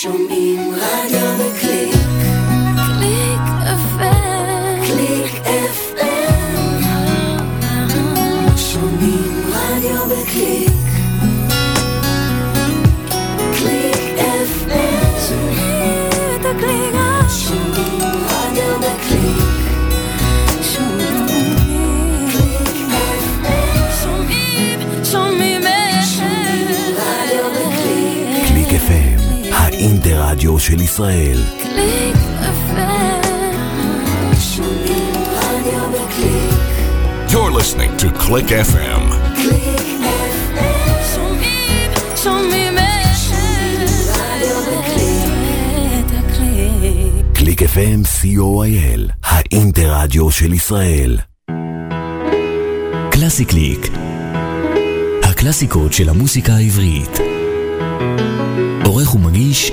Show me. של ישראל. קליק You're listening to Click FM. Click FM. קליק FM co.il, האינטרדיו של ישראל. קלאסי קליק, הקלאסיקות של המוסיקה העברית. עורך ומגיש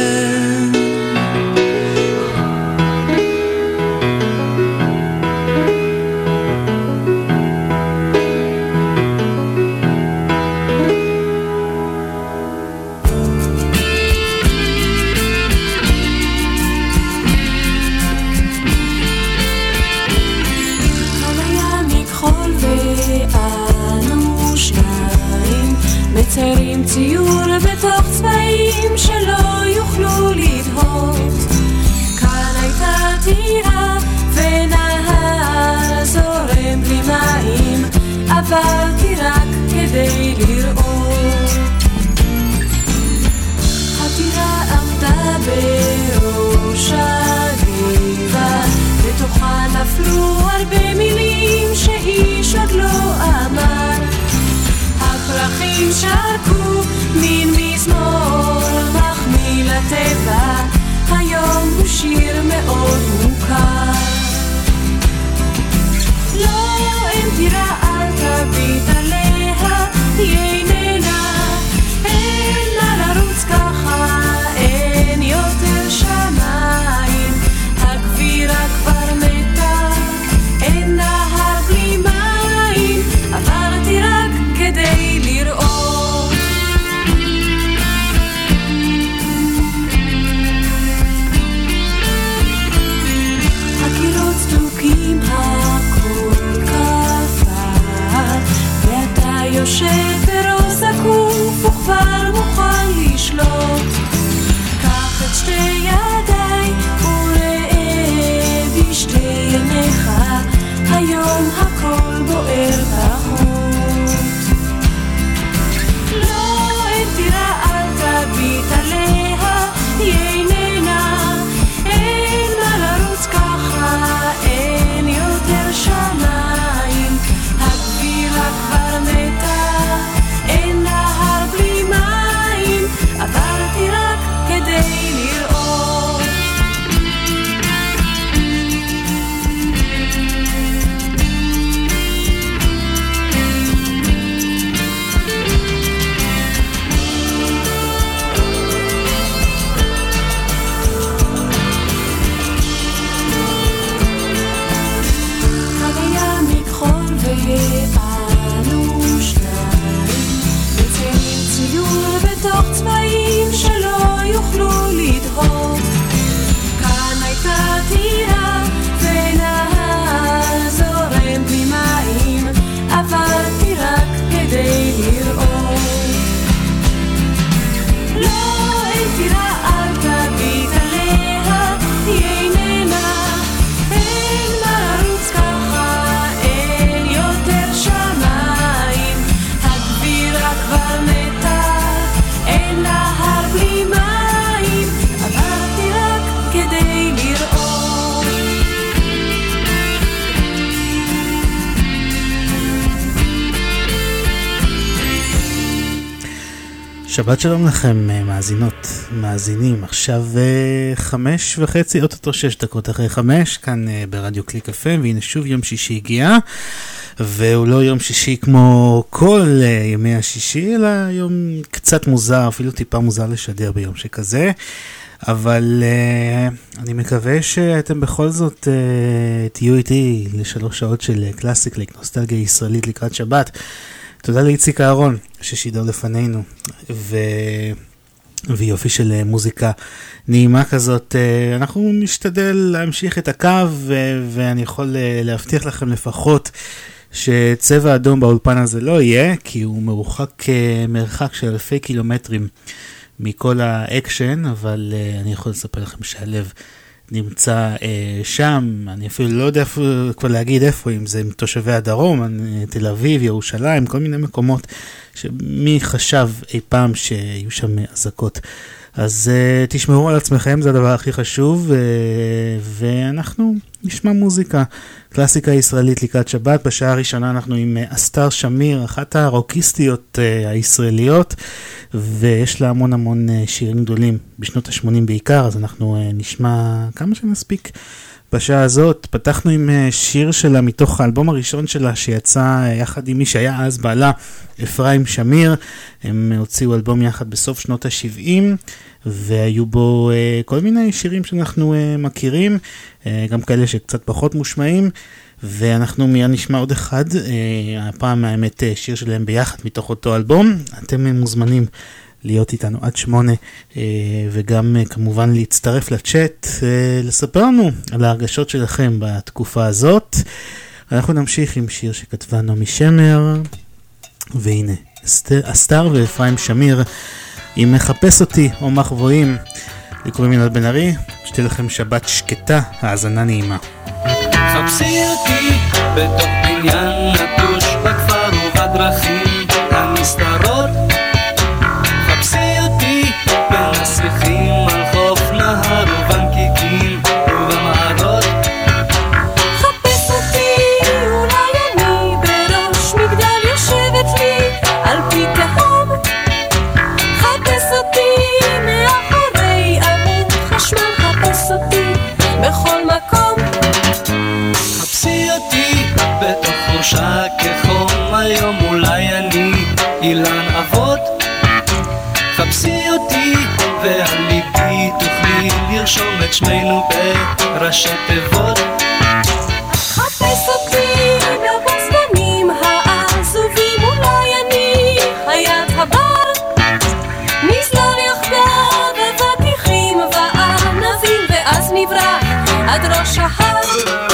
עצרתי רק כדי לראות. הטירה עמדה בראש הגבעה, בתוכה נפלו הרבה מילים שאיש עוד לא אמר. הפרחים שרקו מין מזמור מחמיא לטבע, היום הוא שיר מאוד מוכר. שבת שלום לכם, אה, מאזינות, מאזינים. עכשיו אה, חמש וחצי, אוטוטו שש דקות אחרי חמש, כאן אה, ברדיו קליק אפה, והנה שוב יום שישי הגיע, והוא לא יום שישי כמו כל ימי השישי, אלא יום קצת מוזר, אפילו טיפה מוזר לשדר ביום שכזה. אבל uh, אני מקווה שאתם בכל זאת uh, תהיו איתי לשלוש שעות של קלאסיק ליק, נוסטלגיה ישראלית לקראת שבת. תודה לאיציק אהרון ששידר לפנינו, ו... ויופי של אה, מוזיקה נעימה כזאת. אה, אנחנו נשתדל להמשיך את הקו, ו- ואני יכול אה, להבטיח לכם לפחות שצבע אדום באולפן הזה לא יהיה, כי הוא מרוחק מרחק של אלפי קילומטרים. מכל האקשן, אבל אני יכול לספר לכם שהלב נמצא אה, שם, אני אפילו לא יודע איפה, כבר להגיד איפה, אם זה עם תושבי הדרום, תל אביב, ירושלים, כל מיני מקומות שמי חשב אי פעם שיהיו שם אזעקות. אז uh, תשמרו על עצמכם, זה הדבר הכי חשוב, uh, ואנחנו נשמע מוזיקה, קלאסיקה ישראלית לקראת שבת. בשעה הראשונה אנחנו עם אסתר שמיר, אחת הרוקיסטיות uh, הישראליות. ויש לה המון המון אה, שירים גדולים, בשנות ה-80 בעיקר, אז אנחנו אה, נשמע כמה שנספיק. בשעה הזאת פתחנו עם אה, שיר שלה מתוך האלבום הראשון שלה שיצא יחד עם מי שהיה אז בעלה, אפרים שמיר. הם הוציאו אלבום יחד בסוף שנות ה-70 והיו בו כל מיני שירים שאנחנו מכירים, גם כאלה שקצת פחות מושמעים. ואנחנו מיד נשמע עוד אחד, אה, הפעם האמת אה, שיר שלהם ביחד מתוך אותו אלבום. אתם מוזמנים להיות איתנו עד שמונה, אה, וגם כמובן להצטרף לצ'אט, לספר לנו על ההרגשות שלכם בתקופה הזאת. אנחנו נמשיך עם שיר שכתבה נעמי שמר, והנה, אסתר ואפרים שמיר, אם מחפש אותי או מחבואים. לי קוראים ילד בן ארי, שתהיה לכם שבת שקטה, האזנה נעימה. חפשי אותי בתוך בניין בכפר ובדרכים אילן אבות. חפשי אותי ועל ליבי תוכלי לרשום את שמנו בראשי תיבות. חפש אותי בבוסתנים העזובים אולי אני חיית הבר נסתור יחדיו אבטיחים וענבים ואז נברח עד ראש ההר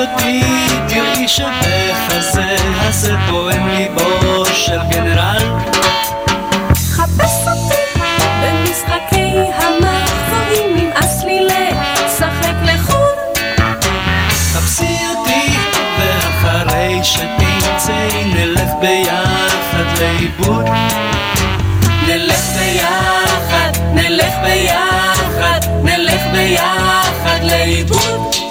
אותי, תראי שבחזה הזה פועם ליבו של גנרל. חפש אותי במשחקי המחזורים נמאס לי לשחק לחוד חפשי אותי, ואחרי שתמצאי נלך ביחד לאיבוד. נלך ביחד, נלך ביחד, נלך ביחד לאיבוד.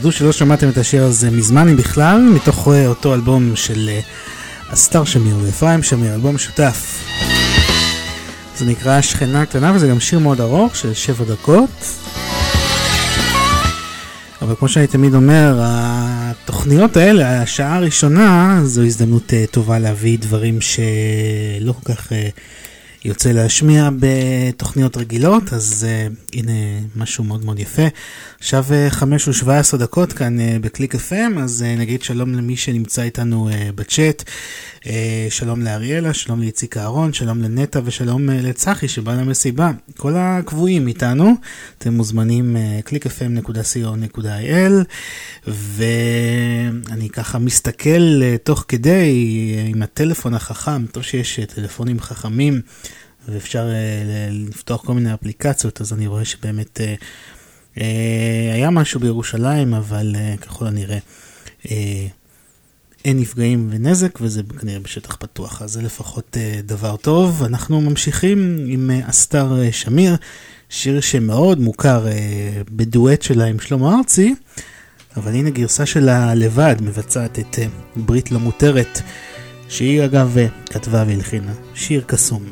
תודו שלא שמעתם את השיר הזה מזמן אם בכלל, מתוך אה, אותו אלבום של הסטאר שמיר ואפרים שמיר, אלבום משותף. זה נקרא שכנה קטנה וזה גם שיר מאוד ארוך של שבע דקות. אבל כמו שאני תמיד אומר, התוכניות האלה, השעה הראשונה, זו הזדמנות טובה להביא דברים שלא כל כך יוצא להשמיע בתוכניות רגילות, אז הנה משהו מאוד מאוד יפה. עכשיו uh, חמש ושבע עשרה דקות כאן uh, בקליק FM, אז uh, נגיד שלום למי שנמצא איתנו בצ'אט, שלום לאריאלה, שלום לאיציק אהרון, שלום לנטע ושלום לצחי שבא למסיבה. כל הקבועים איתנו, אתם מוזמנים uh, clickfm.co.il ואני ככה מסתכל תוך כדי עם הטלפון החכם, טוב שיש טלפונים חכמים. ואפשר לפתוח כל מיני אפליקציות, אז אני רואה שבאמת uh, היה משהו בירושלים, אבל uh, ככל הנראה uh, אין נפגעים ונזק, וזה כנראה בשטח פתוח, אז זה לפחות דבר טוב. אנחנו ממשיכים עם אסתר שמיר, שיר שמאוד מוכר בדואט שלה עם שלמה ארצי, אבל הנה גרסה שלה לבד מבצעת את ברית לא מותרת. שהיא אגב כתבה והלחינה, שיר קסום.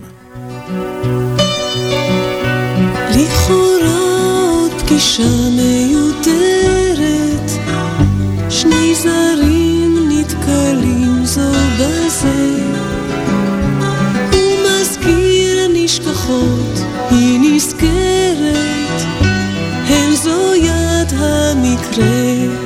לכאורה פגישה מיותרת, שני זרים נתקלים זו בזה. הוא מזכיר נשכחות, היא נזכרת, הן זו יד המקרה.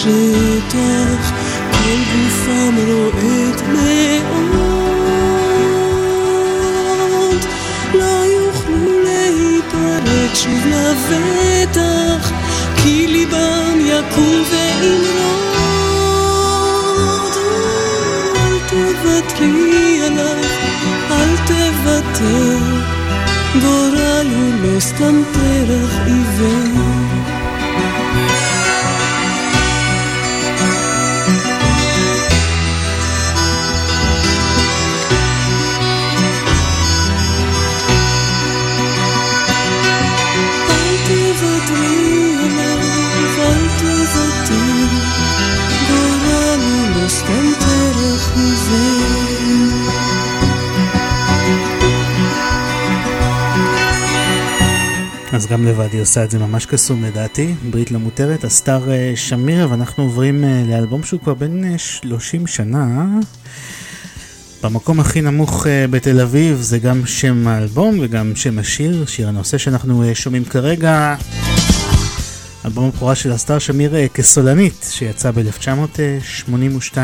השטח, כל גופם רועד מאוד. לא יוכלו להיפרד שוב לבטח, כי ליבם יקום וימרוד. אל תוותרי עליו, אל תוותר, גורל הוא לא סתם פרח עיוור. אז גם לבד היא עושה את זה ממש קסום לדעתי, ברית לא מותרת, הסטאר אה, שמיר, ואנחנו עוברים אה, לאלבום שהוא כבר בן 30 אה, שנה. במקום הכי נמוך בתל אביב זה גם שם האלבום וגם שם השיר, שיר הנושא שאנחנו שומעים כרגע. אלבום הבכורה של הסטאר שמיר כסולנית, שיצא ב-1982.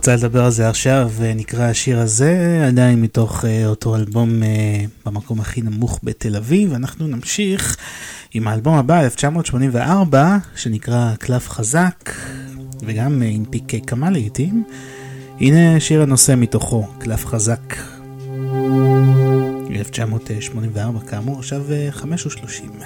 רוצה לדבר על זה עכשיו, נקרא השיר הזה, עדיין מתוך uh, אותו אלבום uh, במקום הכי נמוך בתל אביב. אנחנו נמשיך עם האלבום הבא, 1984, שנקרא קלף חזק, וגם uh, הנפיק כמה לעיתים. הנה שיר הנושא מתוכו, קלף חזק. 1984, כאמור, עכשיו 5 ו-30.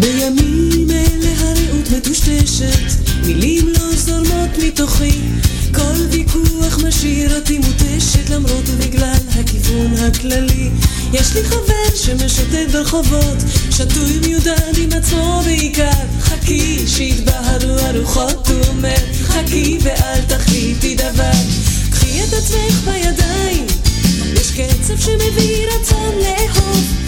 בימים אלה הרעות מטושטשת, מילים לא זורמות מתוכי, כל ויכוח משאיר אותי מותשת למרות ובגלל הכיוון הכללי. יש לי חבר שמשוטט ברחובות, שתוי מיודד עם עצמו בעיקר. חכי שיתבהרו הרוחות, הוא אומר, חכי ואל תחליטי דבר. קחי את עצמך בידיים, יש קצב שמביא רצון לאהוב.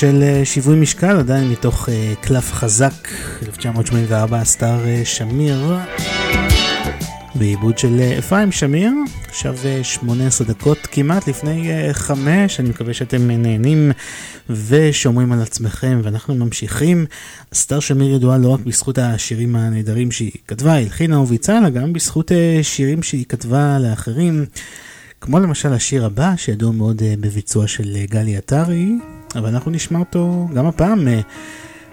של אה, שיווי משקל, עדיין מתוך אה, קלף חזק, 1984, סטאר אה, שמיר, בעיבוד של אפרים שמיר, עכשיו אה, 18 דקות כמעט לפני אה, חמש, אני מקווה שאתם נהנים ושומרים על עצמכם, ואנחנו ממשיכים. סטאר שמיר ידועה לא רק בזכות השירים הנהדרים שהיא כתבה, הלחינה וביצעה, אלא גם בזכות שירים שהיא כתבה לאחרים. כמו למשל השיר הבא, שידוע מאוד בביצוע של גלי עטרי, אבל אנחנו נשמע אותו גם הפעם אה,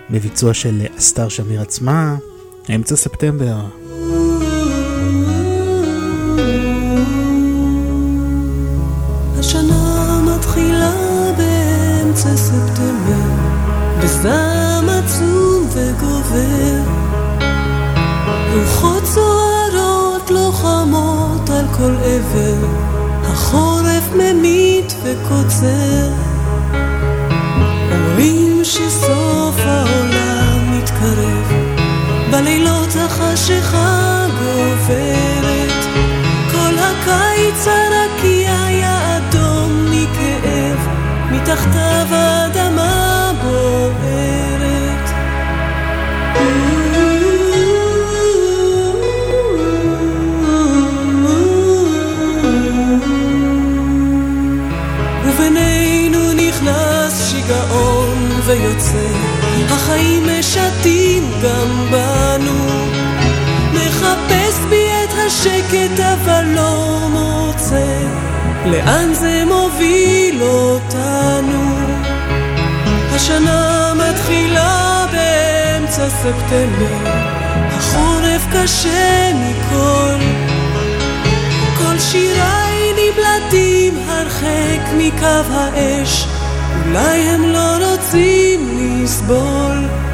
בביצוע של אה, אסתר שמיר עצמה, אמצע ספטמבר. השנה מתחילה וגובר. רוחות סוערות לוחמות על כל עבר, החורף ממית וקוצר. החשיכה גוברת. כל הקיץ הרקיע היה אדום מכאב, מתחתיו האדמה בוערת. ובינינו נכנס שיגעון ויוצא, החיים משתים גם בנו. מחפש בי את השקט אבל לא מוצא. לאן זה מוביל אותנו? השנה מתחילה באמצע ספטמבר החורף קשה מכל. כל שיריי נמלטים הרחק מקו האש אולי הם לא רוצים לסבול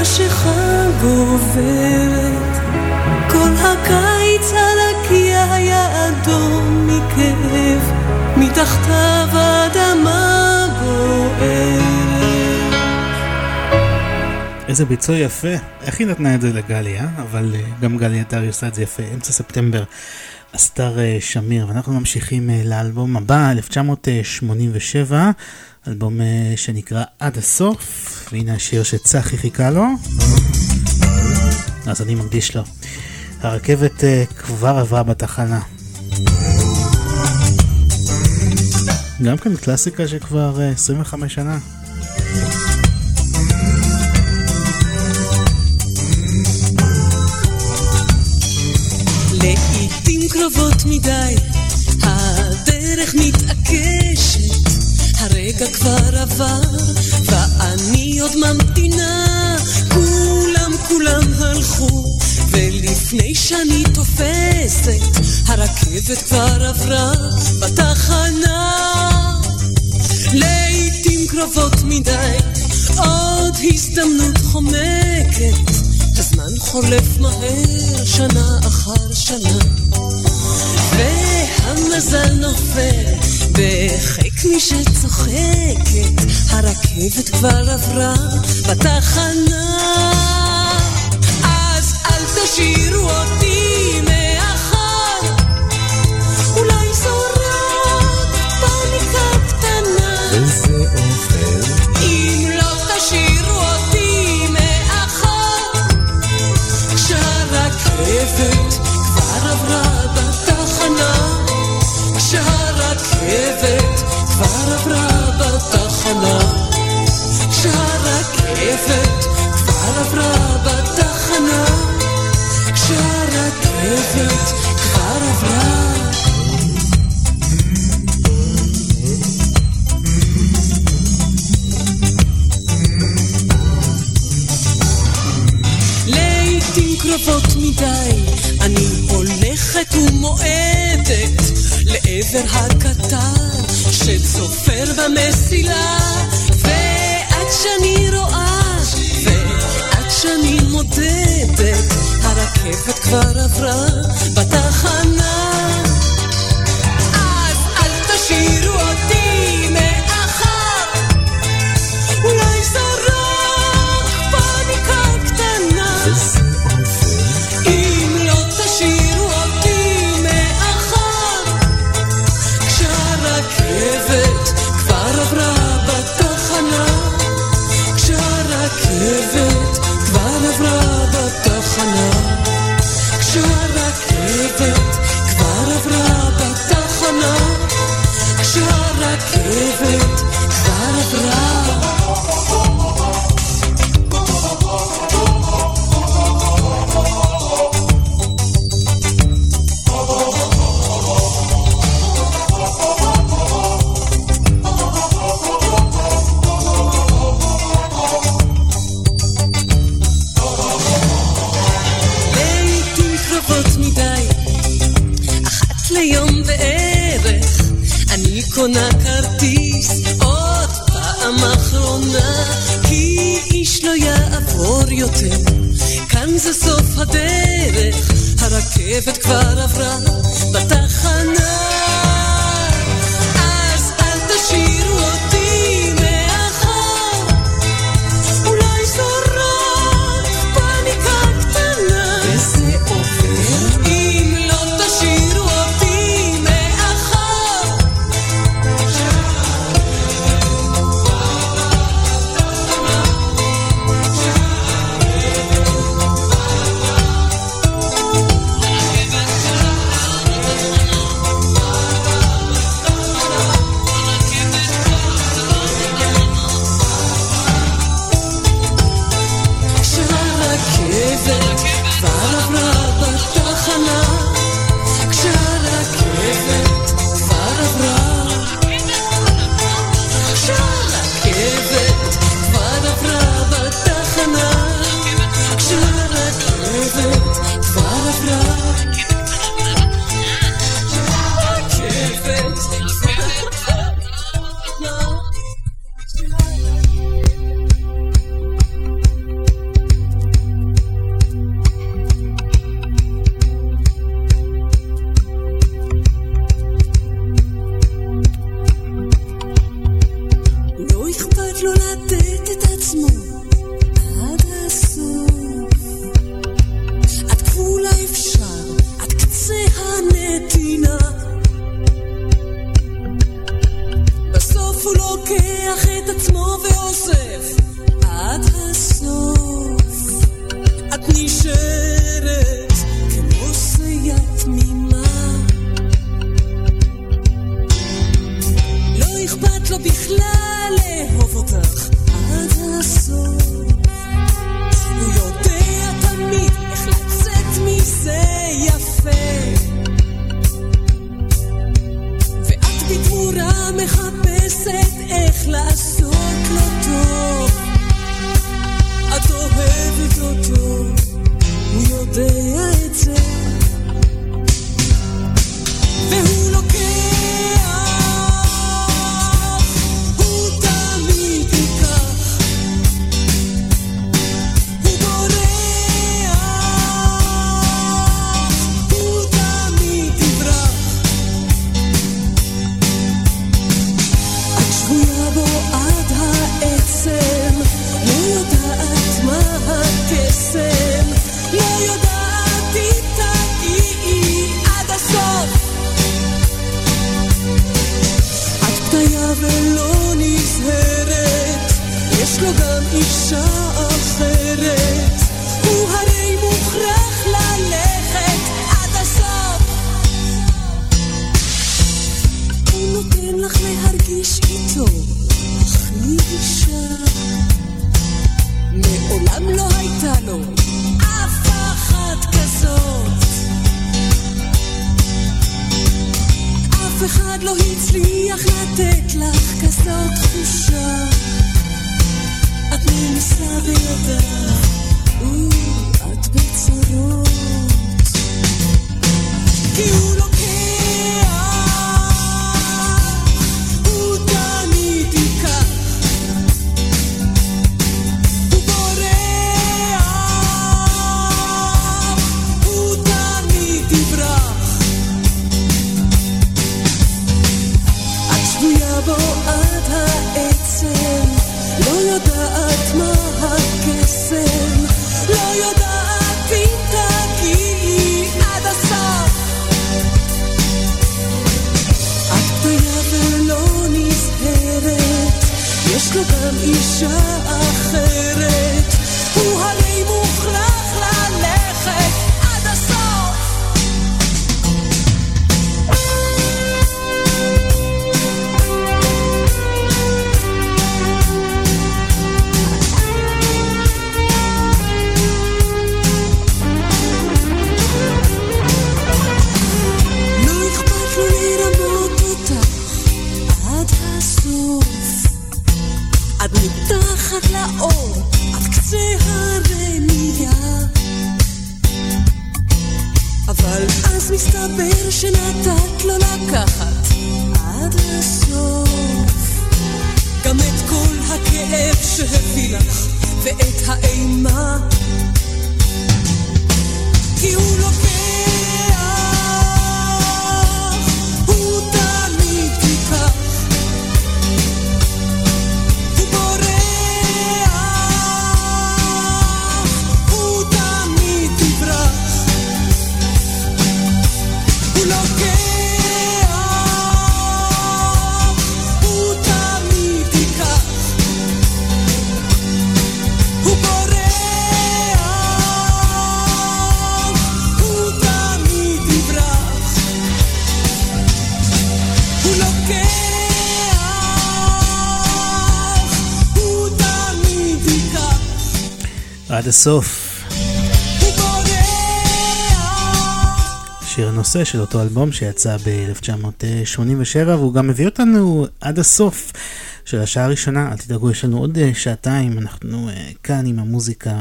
החשיכה גוברת, כל הקיץ על הקיה היה אדום מכאב, מתחתיו האדמה בוערת. איזה ביצוע יפה, איך היא נתנה את זה לגלי, אה? אבל גם גלי טרי עושה את זה יפה, אמצע ספטמבר. אסתר אה, שמיר, ואנחנו ממשיכים אה, לאלבום הבא, 1987. אלבום אה, שנקרא עד הסוף. והנה השיר שצחי חיכה לו. אז אני מקדיש לו. הרכבת אה, כבר עברה בתחנה. גם כן קלאסיקה שכבר אה, 25 שנה. לעיתים קרובות מדי, הדרך מתעקשת, הרגע כבר עבר, ואני עוד ממתינה, כולם כולם הלכו, ולפני שאני תופסת, הרכבת כבר עברה בתחנה. לעיתים קרובות מדי, עוד הזדמנות חומקת, הזמן חולף מהר שנה אחר שנה, והמזל נופל בחיק מי שצוחקת, הרכבת כבר עברה בתחנה. אז אל תשאירו אותי מאחר, אולי זו רק פניקה קטנה. וזה עובר. אם לא תשאירו אותי מאחר, כשהרכבת כבר עברה בתחנה, כשהרכבת כבר עברה בתחנה, כשהרכבת כבר עברה בתחנה, כשהרכבת כבר עברה. קרובות מדי אני הולכת ומועדת לעבר הקטר שצופר במסילה ועד שאני רואה ועד שאני מודדת הרכבת כבר עברה בתחנה. אז אל תשאירו אותי יש לו גם אישה אחרת. הוא הרי מוכרח ללכת עד הסוף. הוא נותן לך להרגיש איתו, היא אישה. מעולם לא הייתה לו אף אחת כזאת. אף אחד לא הצליח לתת לך כזאת תחושה. כי הוא לוקח, אישה אחרת, הסוף. שיר הנושא של אותו אלבום שיצא ב-1987 והוא גם מביא אותנו עד הסוף של השעה הראשונה. אל תדאגו, יש לנו עוד אה, שעתיים, אנחנו אה, כאן עם המוזיקה.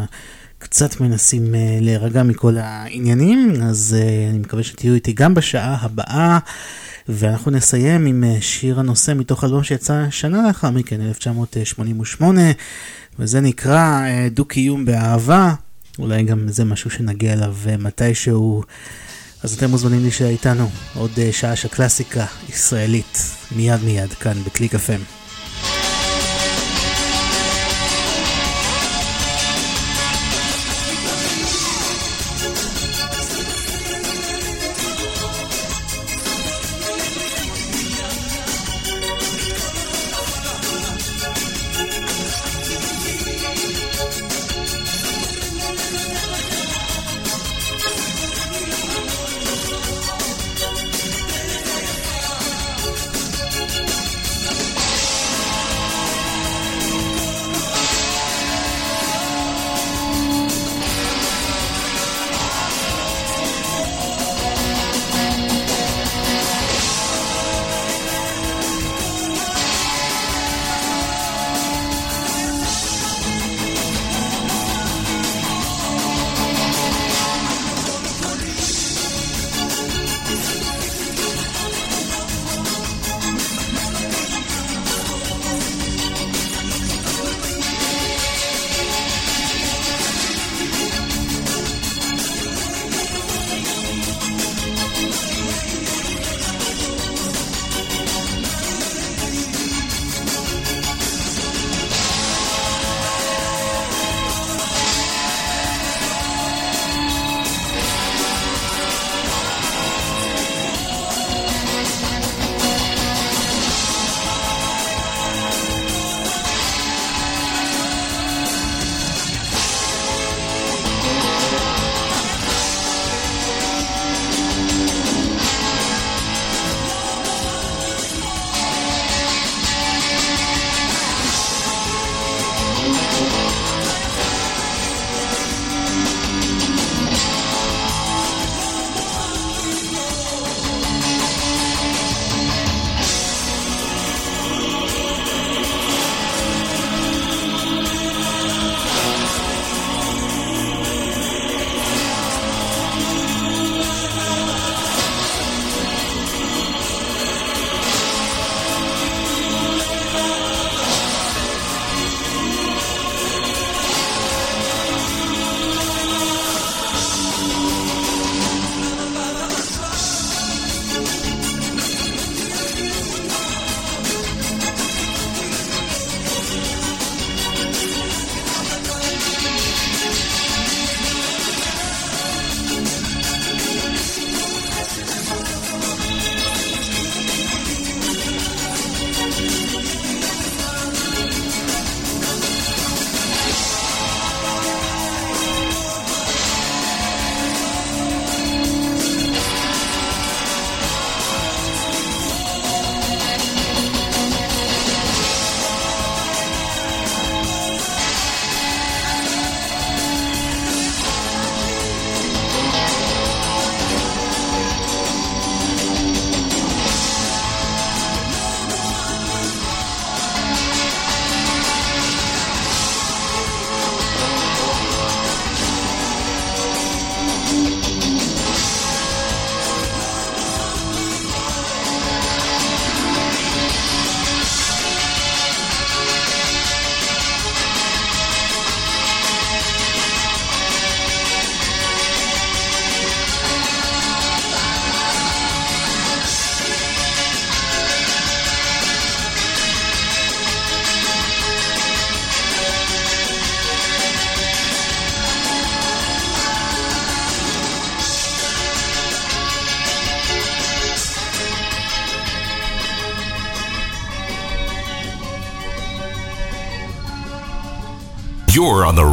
קצת מנסים uh, להירגע מכל העניינים, אז uh, אני מקווה שתהיו איתי גם בשעה הבאה, ואנחנו נסיים עם uh, שיר הנושא מתוך אלבום שיצא שנה לאחר מכן, 1988, וזה נקרא uh, דו-קיום באהבה, אולי גם זה משהו שנגיע אליו uh, מתישהו. אז אתם מוזמנים להישאר איתנו עוד uh, שעה של קלאסיקה ישראלית, מיד מיד כאן בקליק FM.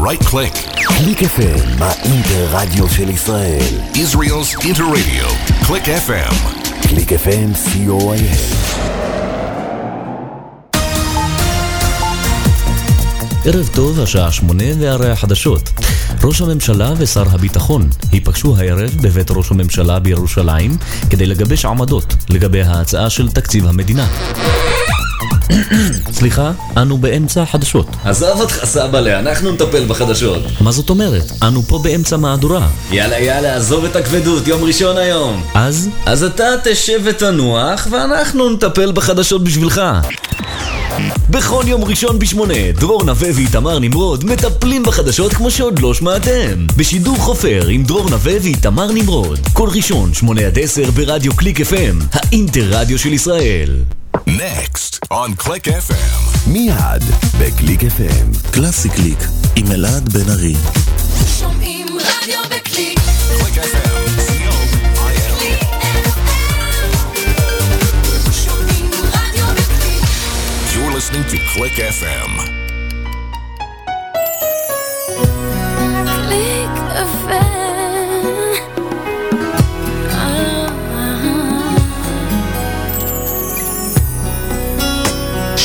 Right click. קליק FM, האינטר-רדיו של ישראל. Israel's Interradio. Click FM. קליק FM, co.il. ערב טוב, השעה שמונה והרי החדשות. ראש הממשלה ושר הביטחון ייפגשו הערב בבית ראש הממשלה בירושלים כדי לגבש עמדות לגבי ההצעה של תקציב המדינה. סליחה, אנו באמצע החדשות. עזוב אותך סבאלה, אנחנו נטפל בחדשות. מה זאת אומרת? אנו פה באמצע מהדורה. יאללה יאללה, עזוב את הכבדות, יום ראשון היום. אז? אז אתה תשב ותנוח, ואנחנו נטפל בחדשות בשבילך. בכל יום ראשון בשמונה, דרור נווה ואיתמר נמרוד מטפלים בחדשות כמו שעוד לא שמעתם. בשידור חופר עם דרור נווה ואיתמר נמרוד. כל ראשון, שמונה עד עשר ברדיו קליק FM, האינטר רדיו של ישראל. Next on Click FM. מיד בקליק FM. קלאסי קליק עם אלעד בן ארי. שומעים רדיו בקליק. Click FM. C-O-I-L. שומעים רדיו בקליק. You're listening to Click FM.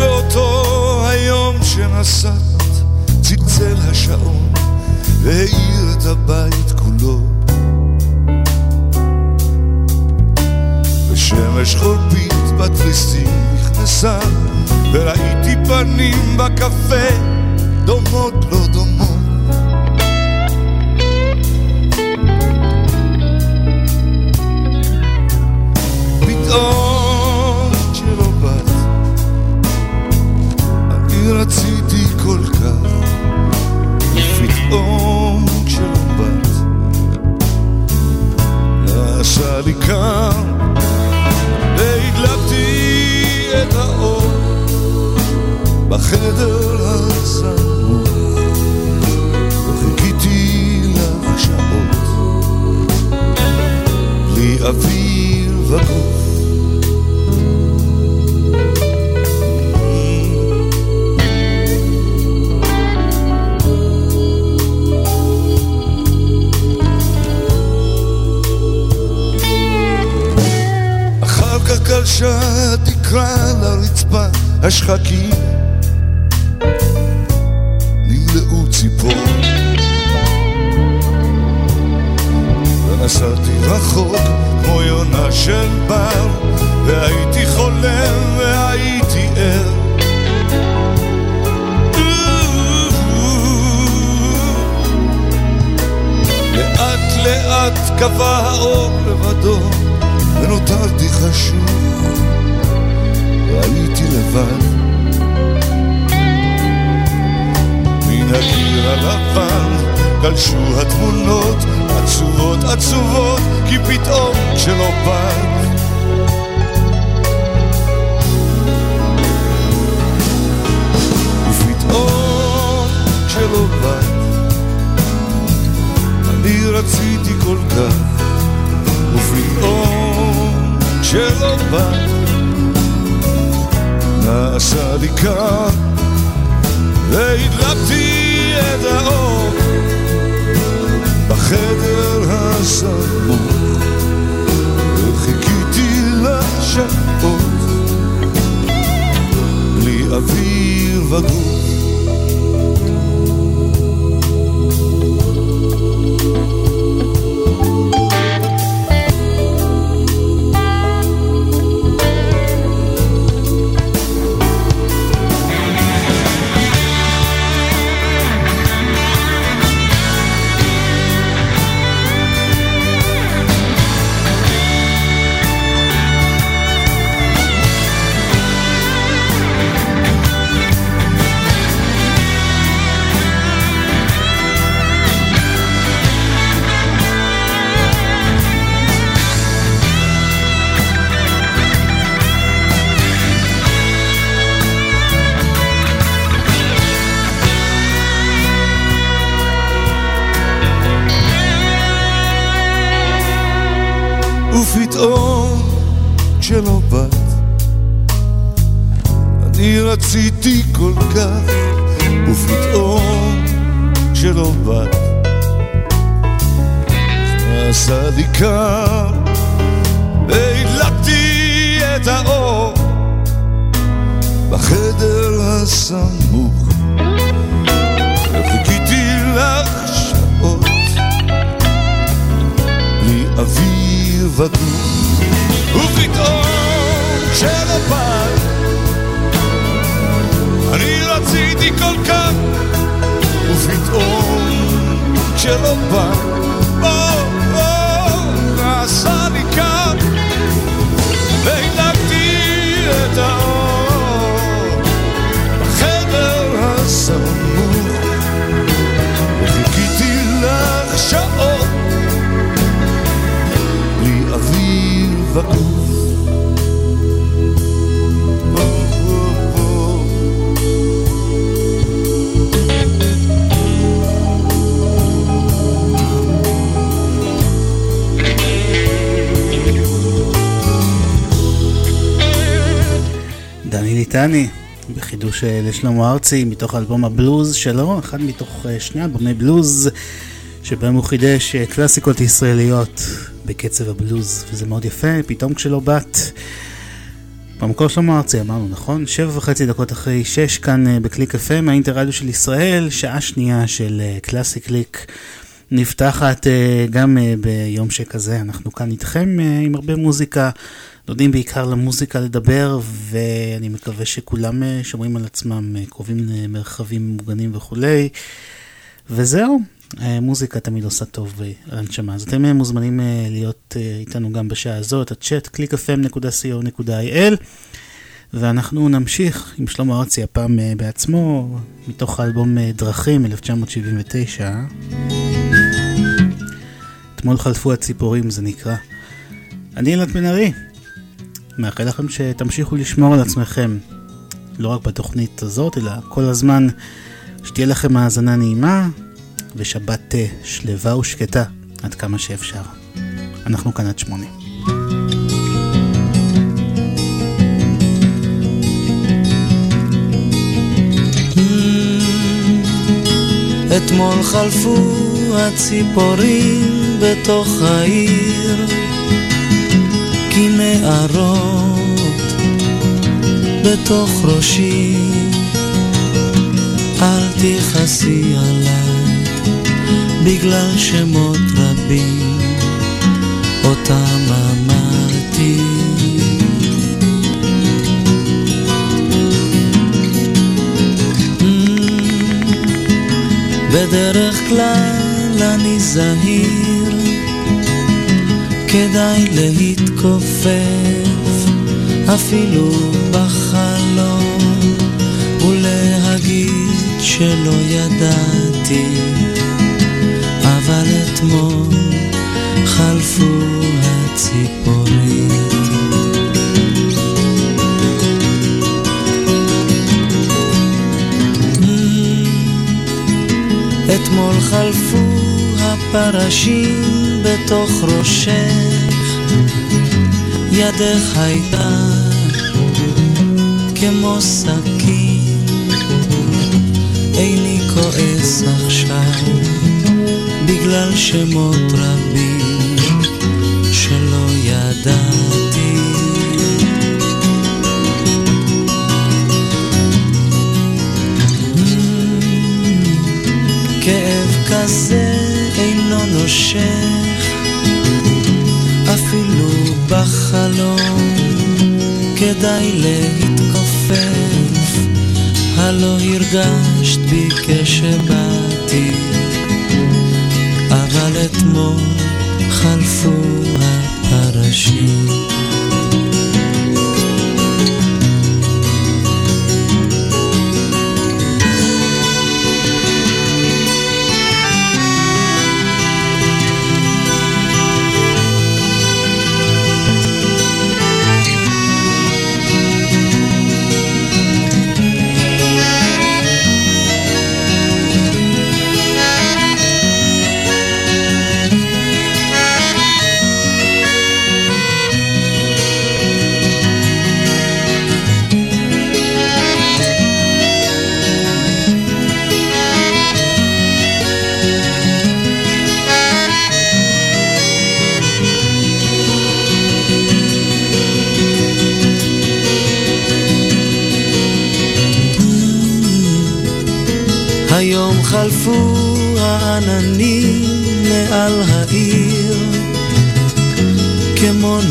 באותו היום שנסעת צלצל השעון והאיר את הבית כולו. ושמש חולפית בתריסים נכנסה וראיתי פנים בקפה דומות לא דומות. פתאום רציתי כל כך. ופתאום כשלא באת נעשה לי קר. והדלקתי את האור בחדר הסמוך. וחיכיתי לך שעות בלי אוויר וגוף גלשה התקרה לרצפה השחקים ציפור. ונסעתי רחוק כמו יונה של בר, והייתי חולם והייתי ער. לאט לאט קבע האור לבדו, ונותרתי חשוך, והייתי לבד. מן הקיר הלבן גלשו התמונות, עצובות עצובות, כי פתאום כשלא באת ופתאום אני רציתי כל כך, ופתאום כשלא באת נעשה לי קר והדלקתי את האור בחדר הסמוך וחיכיתי לשעות. בלי אוויר וגוף רציתי כל כך ופתאום כשלא באת. נעשה לי קר והדלקתי את האור בחדר הסמוך כל כך ופתאום כשלא באת או, או, נעשה לי קר והדלקתי את האור בחדר הסמוך וחיכיתי לך שעות בלי אוויר וגוף דני ליטני, בחידוש אה, לשלמה ארצי, מתוך אלבום הבלוז שלו, אחד מתוך אה, שני אלבומי בלוז, שבהם הוא חידש אה, קלאסיקות ישראליות בקצב הבלוז, וזה מאוד יפה, פתאום כשלא באת. במקור שלמה ארצי אמרנו, נכון? שבע וחצי דקות אחרי שש כאן בקליק FM, האינטרדיו של ישראל, שעה שנייה של קלאסי קליק. נפתחת גם ביום שכזה, אנחנו כאן איתכם עם הרבה מוזיקה, נותנים בעיקר למוזיקה לדבר, ואני מקווה שכולם אה, שומרים על עצמם, אה, קרובים למרחבים מוגנים וכולי. וזהו, אה, מוזיקה תמיד עושה טוב אה, על הנשמה. אז אתם מוזמנים להיות איתנו גם בשעה הזאת, הצ'אט www.clickfm.co.il ואנחנו נמשיך עם שלמה ארצי הפעם בעצמו, מתוך האלבום דרכים 1979. אתמול חלפו הציפורים זה נקרא. אני אלעד בן ארי, מאחל לכם שתמשיכו לשמור על עצמכם, לא רק בתוכנית הזאת, אלא כל הזמן, שתהיה לכם האזנה נעימה ושבת אה, שלווה ושקטה עד כמה שאפשר. אנחנו כאן עד שמונה. אתמול חלפו הציפורים בתוך העיר כנערות בתוך ראשי אל תכעסי עליי, בגלל שמות רבים, אותם אמרתי. בדרך כלל אני זהיר, כדאי להתכופף אפילו בחלום ולהגיד שלא ידעתי, אבל אתמול חלפו הציפורים. אתמול חלפו הפרשים בתוך ראשך, ידך הייתה כמו סכין, איני כועס עכשיו בגלל שמות רבים שלא ידעתי. כאב כזה אינו נושך בחלום כדאי להתכופף הלא הרגשת בי כשבאתי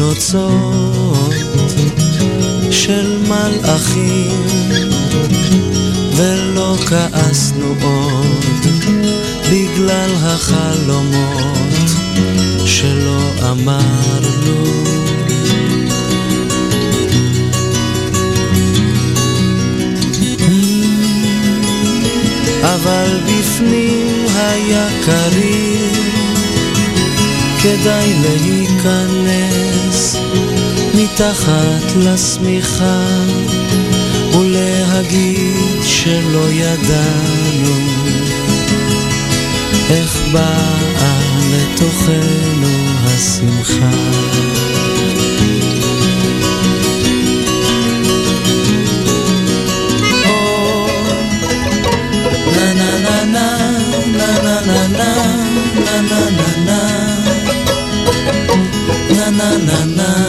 כמו נוצות של מלאכים ולא כעסנו עוד בגלל החלומות שלא אמרנו. אבל בפנים היה קריר, כדאי להיכנס מתחת לשמיכה ולהגיד שלא ידענו איך באה לתוכנו השמחה. na na na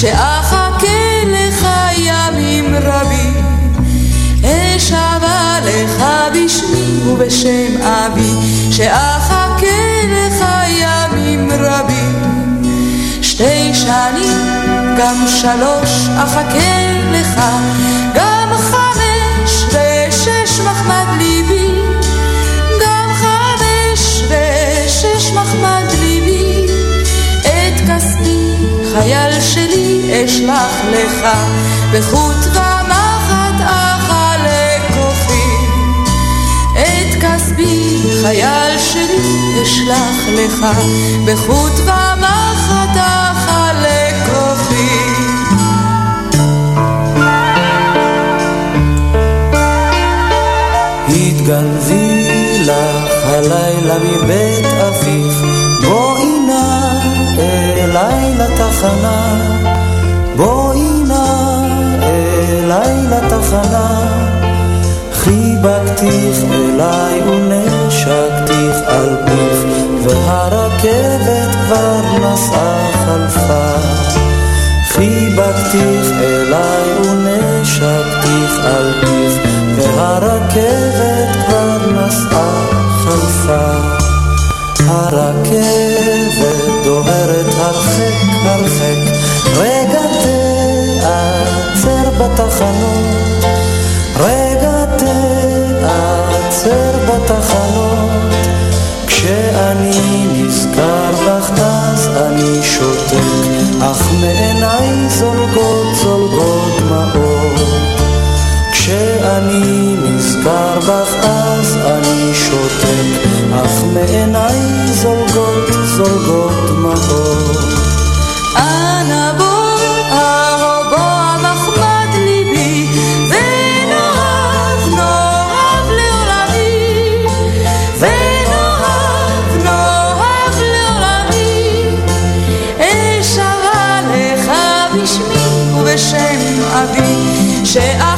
שאחכה לך ימים רבים. אשבה לך בשמי ובשם אבי, שאחכה לך ימים רבים. שתי שנים, גם שלוש, אחכה לך, לך, בחוט ומחט אכלה כוחי. את כספי, חייל שלי, אשלח לך, בחוט ומחט אכלה כוחי. התגנבי לך הלילה מבית אביך, בואי נא אליי לתחנה, לתחנה. חיבקתיך אליי ונשקתיך על פיך, והרכבת כבר נסעה חלפה. חיבקתיך אליי ונשקתיך על פיך, והרכבת כבר נסעה חלפה. הרכבת דוהרת הרחק הרחק, רגע שותק, אך מעיניי זולגות זולגות דמעות. כשאני נזכר בך אז אני שותק, אך מעיניי זולגות זולגות דמעות. שאחכה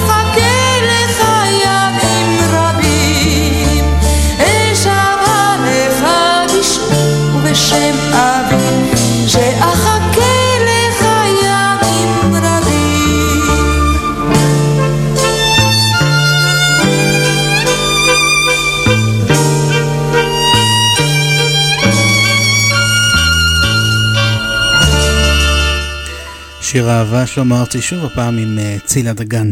שיר אהבה שלמה ארצי שוב, הפעם עם אה, צילה דגן.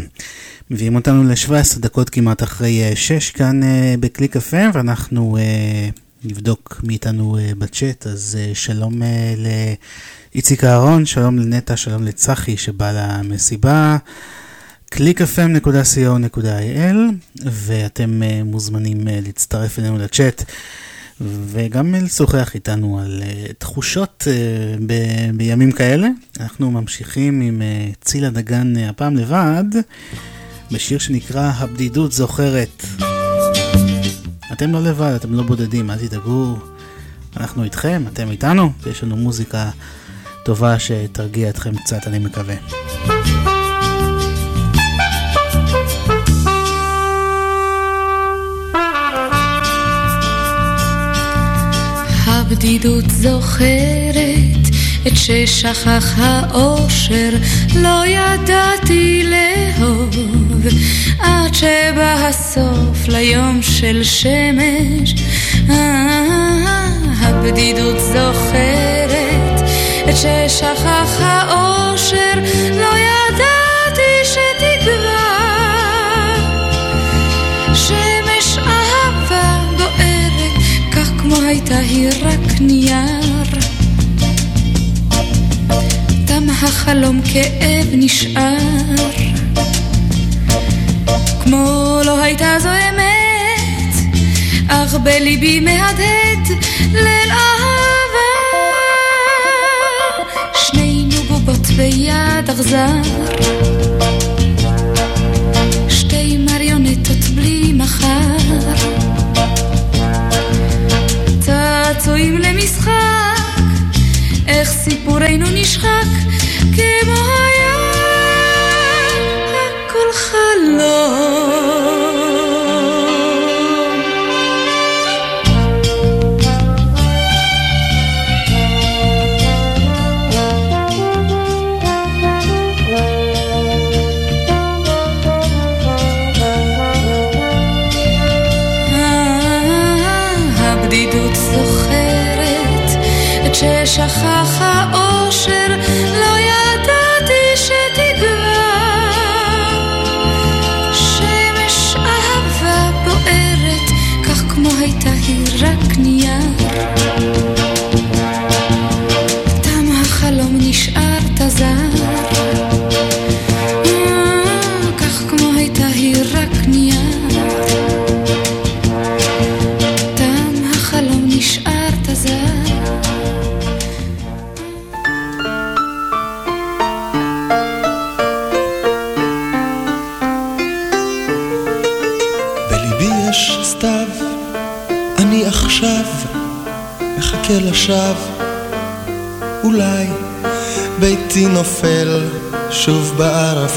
מביאים אותנו ל-17 דקות כמעט אחרי 6 כאן אה, בקליק FM, ואנחנו אה, נבדוק מי איתנו אה, בצ'אט, אז אה, שלום אה, לאיציק אהרון, שלום לנטע, שלום לצחי שבא למסיבה. www.clickfm.co.il ואתם אה, מוזמנים אה, להצטרף אלינו לצ'אט וגם לשוחח איתנו על אה, תחושות אה, ב- בימים כאלה. אנחנו ממשיכים עם אה, צילה דגן, אה, הפעם לבד, בשיר שנקרא הבדידות זוכרת. אתם לא לבד, אתם לא בודדים, אל תדאגו, אנחנו איתכם, אתם איתנו, ויש לנו מוזיקה טובה שתרגיע אתכם קצת, אני מקווה. הבדידות זוכרת את ששכח האושר, לא ידעתי לאהוב, עד שבא הסוף ליום של שמש. אה, הבדידות זוכרת את ששכח האושר, לא ידעתי הייתה היא רק נייר. תם החלום כאב נשאר, כמו לא הייתה זו אמת, אך בליבי מהדהד ליל אהבה. שנינו בובות ביד אכזר. שתי מריונטות בלי מחר צעצועים למשחק איך סיפורנו נשחק כמו היה הכל חלום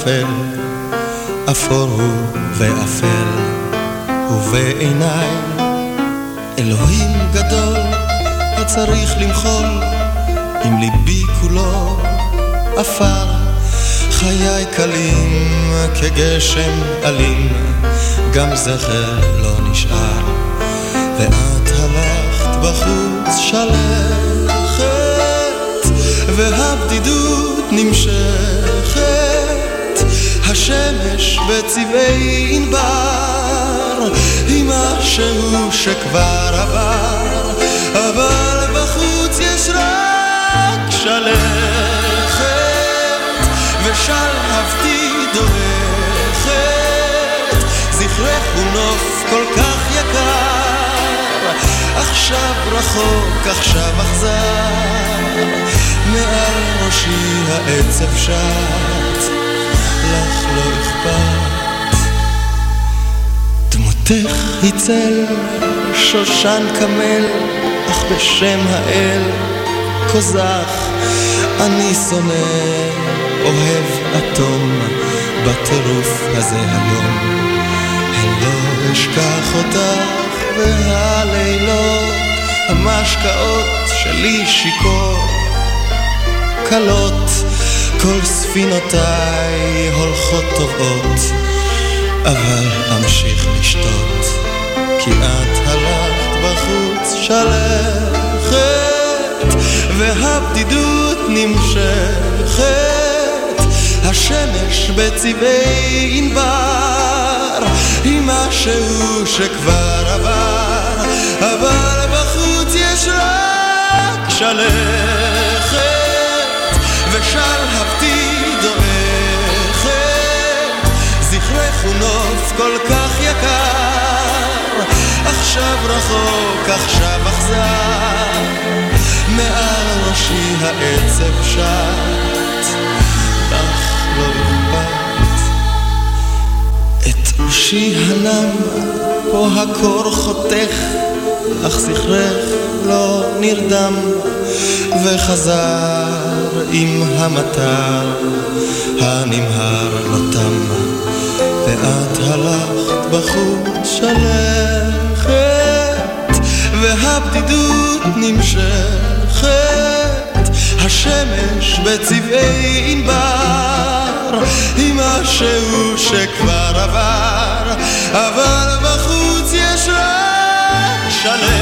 בערפל, אפור הוא ואפל, ובעיניי אלוהים גדול הצריך למחול, עם ליבי כולו עפר, חיי קלים כגשם אלים, גם זכר לא נשאר, ואת הלכת בחוץ שלכת, והבדידות נמשכת, השמש בצבעי ענבר, היא משהו שכבר עבר, אבל בחוץ יש רק שלכת, ושלהבתי דורכת, זכרך הוא נוף כל כך יקר, עכשיו רחוק, עכשיו אכזר, מעל ראשי העצב שט, לך לא אכפת. דמותך היא צל, שושן קמל, אך בשם האל, קוזח, אני שונא, אוהב אטום, בטירוף הזה היום. הן לא אשכח אותך, והלילות, המשקאות שלי שיכור, קלות, כל ספינותיי הולכות טובות, אבל אמשיך לשתות, כי את הלכת בחוץ שלכת, והבדידות נמשכת, השמש בצבעי ענבר, היא משהו שכבר עבר, אבל בחוץ יש רק שלכת, ושלהבתי דורכת, זכרך הוא כל כך יקר, עכשיו רחוק, עכשיו אכזר, מעל ראשי העצב שט, לך לא אכפת. את ראשי הנם, פה הקור חותך, אך זכרך לא נרדם, וחזר עם המטר הנמהר לא תם, ואת הלכת בחוץ שלכת, והבדידות נמשכת, השמש בצבעי ענבר, היא משהו שכבר עבר, אבל בחוץ יש רק שלכת.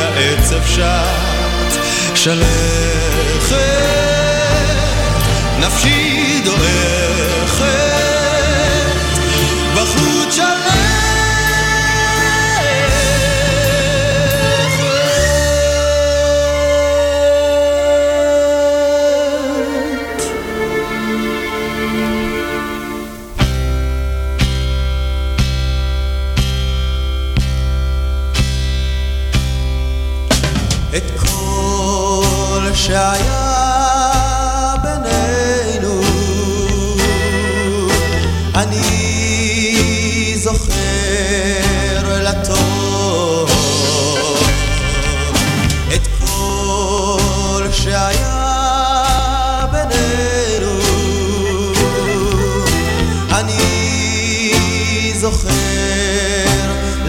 ראשי העצב שט, שלכת, נפשי דועכת,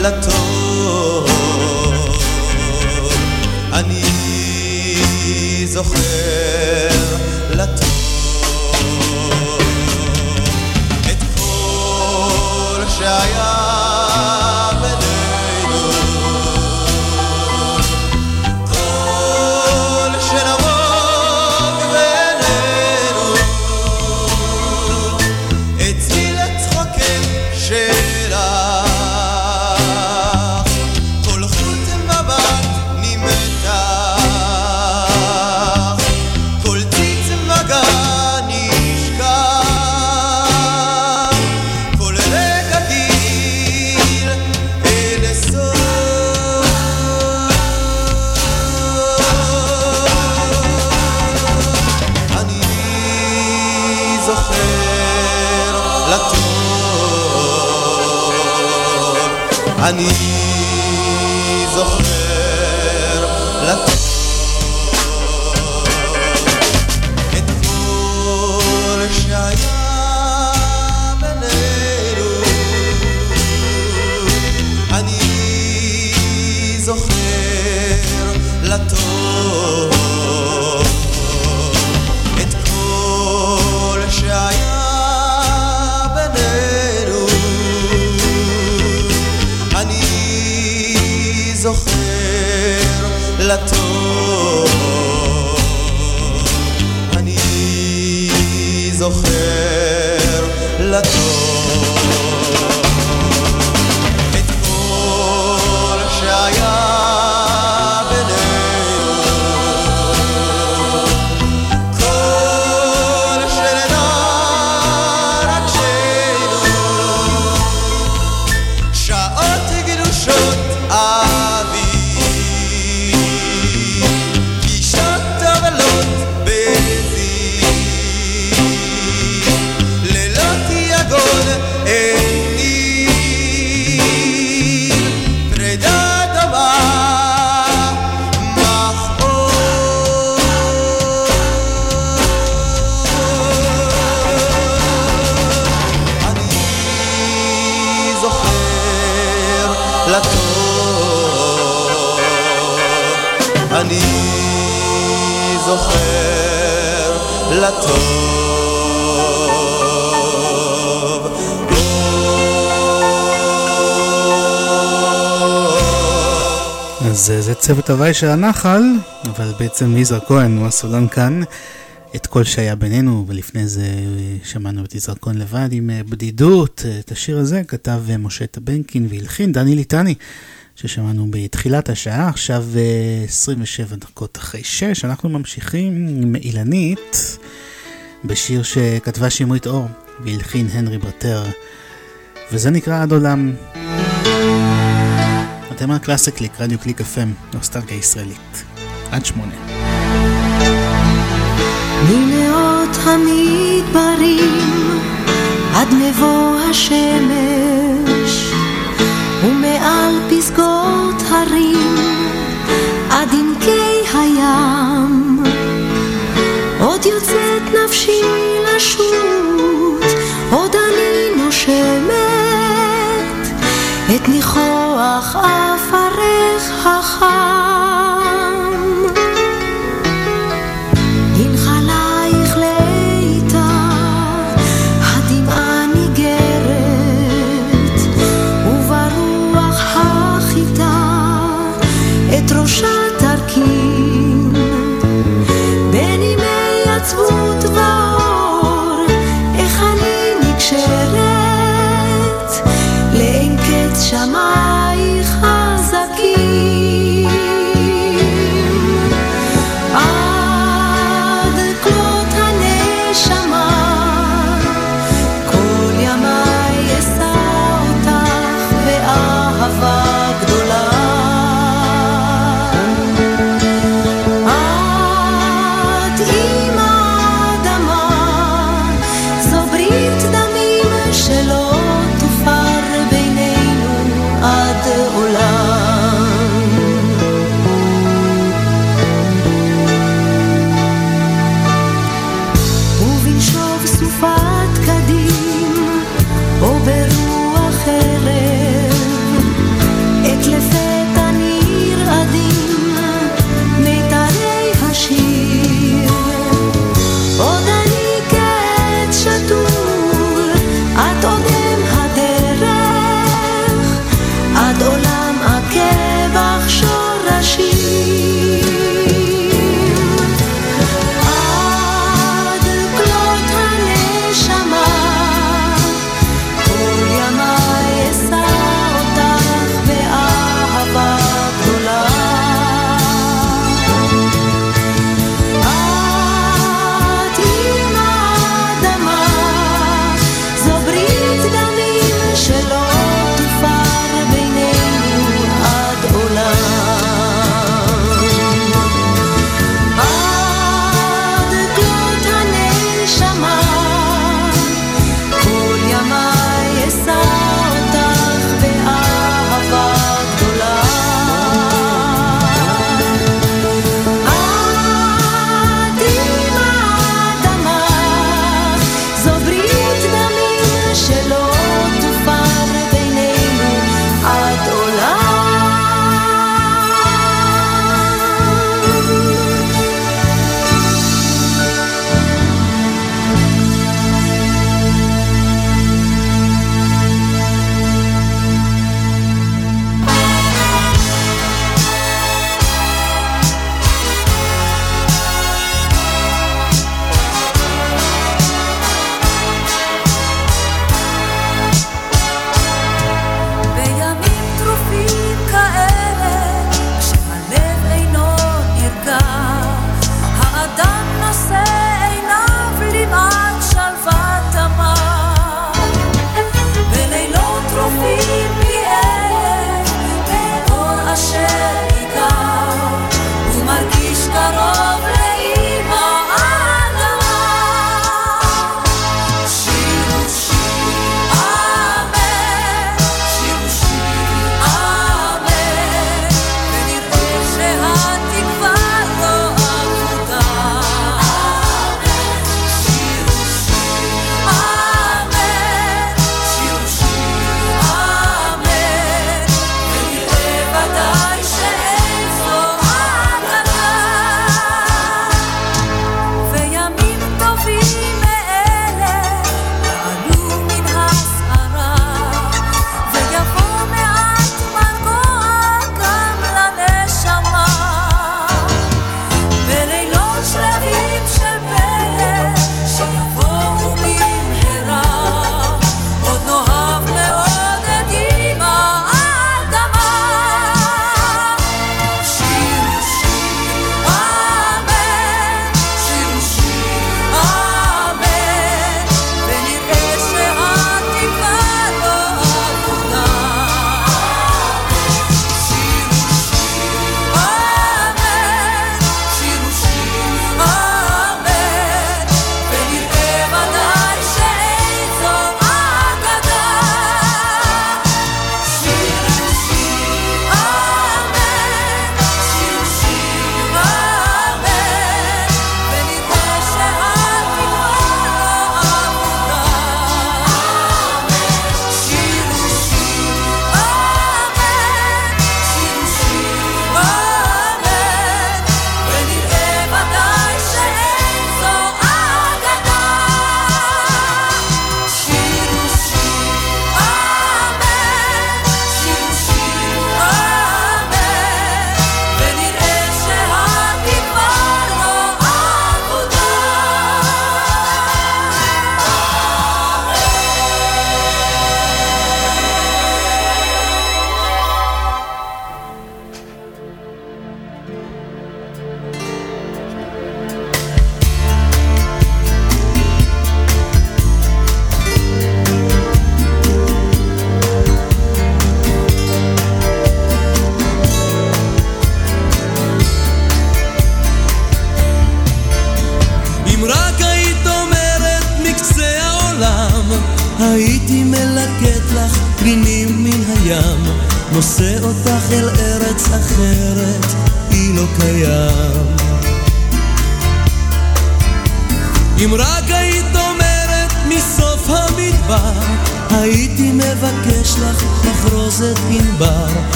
la torre. אני הוואי של הנחל, אבל בעצם יזהר כהן הוא הסולן כאן. את כל שהיה בינינו, ולפני זה שמענו את יזהר כהן לבד עם אה, בדידות. אה, את השיר הזה כתב אה, משה טבנקין והלחין דני ליטני, ששמענו בתחילת השעה, עכשיו אה, 27 דקות אחרי 6. אנחנו ממשיכים עם אילנית, בשיר שכתבה שמרית אור והלחין הנרי ברטר, וזה נקרא עד עולם. אתם על קלאסי קליק, רדיו קליק FM, נוסטלגיה ישראלית. עד שמונה. מנאות המדברים עד מבוא השמש ומעל פסגות הרים עד עמקי הים עוד יוצאת נפשי לשוט עוד אני נושמת את ניחוח עפרך החם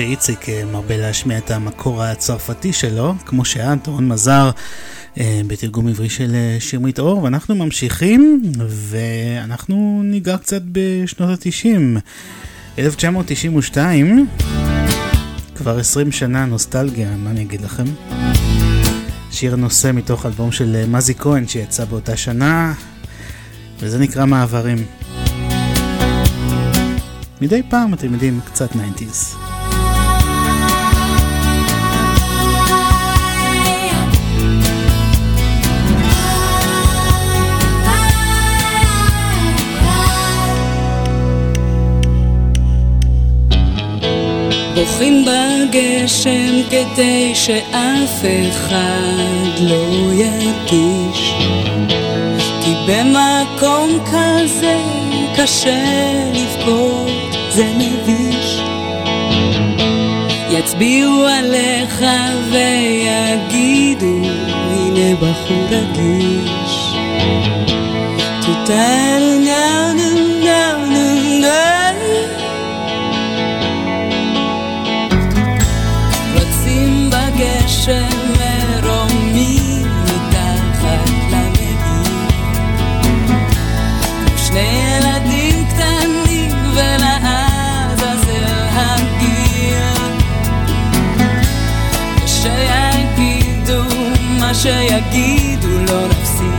שאיציק אה, מרבה להשמיע את המקור הצרפתי שלו, כמו שאת, רון מזר, אה, בתרגום עברי של אה, שמרית אור, ואנחנו ממשיכים, ואנחנו ניגע קצת בשנות ה-90. 1992, כבר 20 שנה נוסטלגיה, מה אני אגיד לכם? שיר נושא מתוך אלבום של מזי כהן שיצא באותה שנה, וזה נקרא מעברים. מדי פעם, אתם יודעים, קצת 90's. בוכים בגשם כדי שאף אחד לא ירגיש. כי במקום כזה קשה לבכות, זה מביש. יצביעו עליך ויגידו הנה בחור רגיש. תותל נא שיגידו, לא נפסיק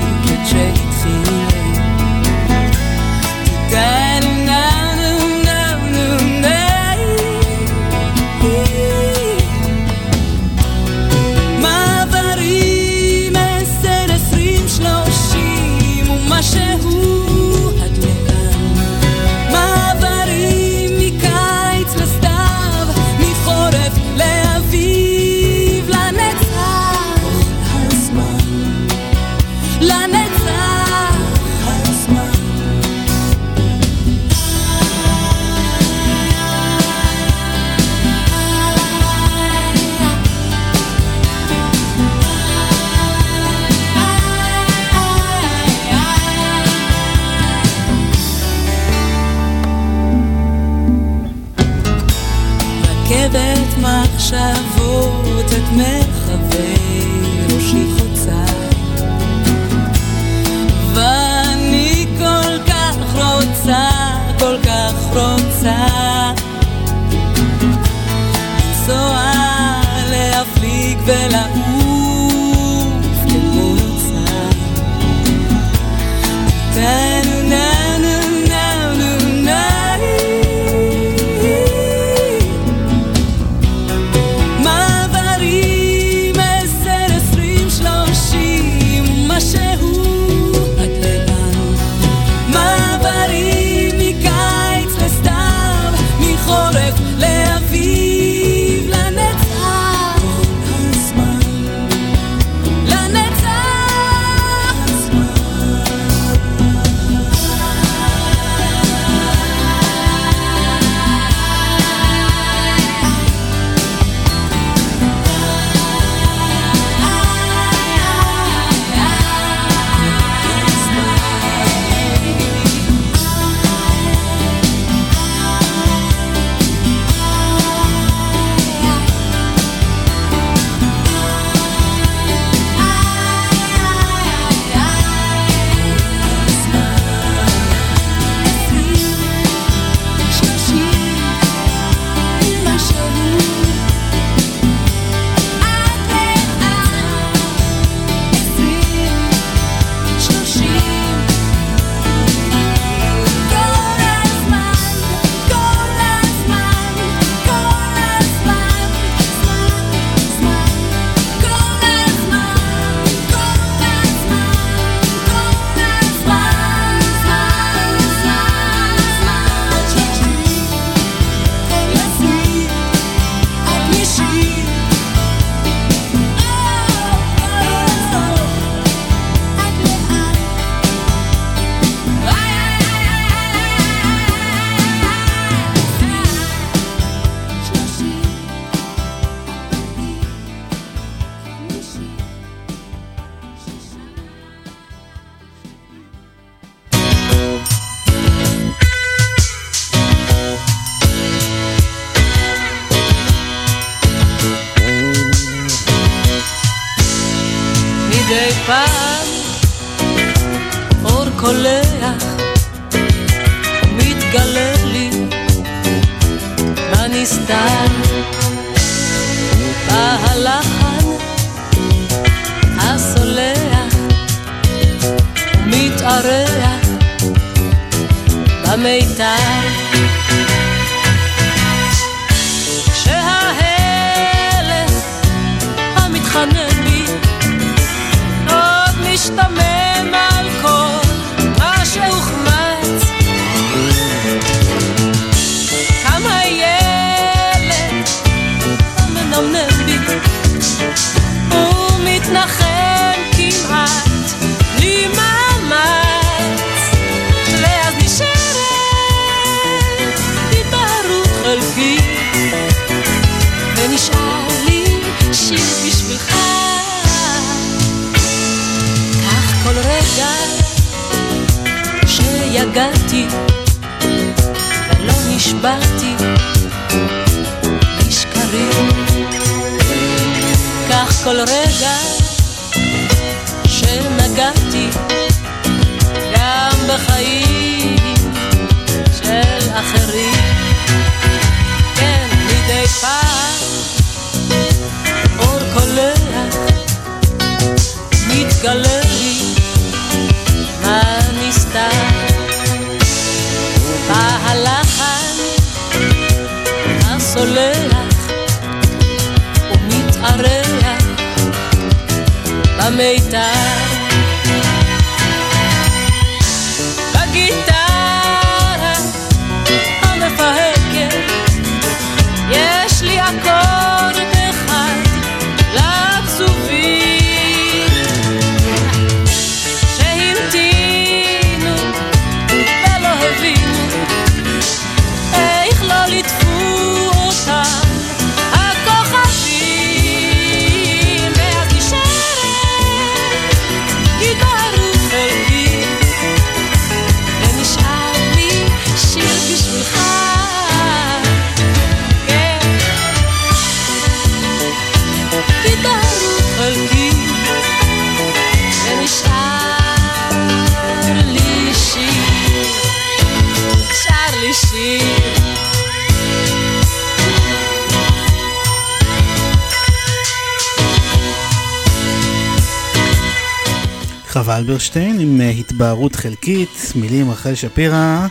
תחרות חלקית, מילים רחל שפירא,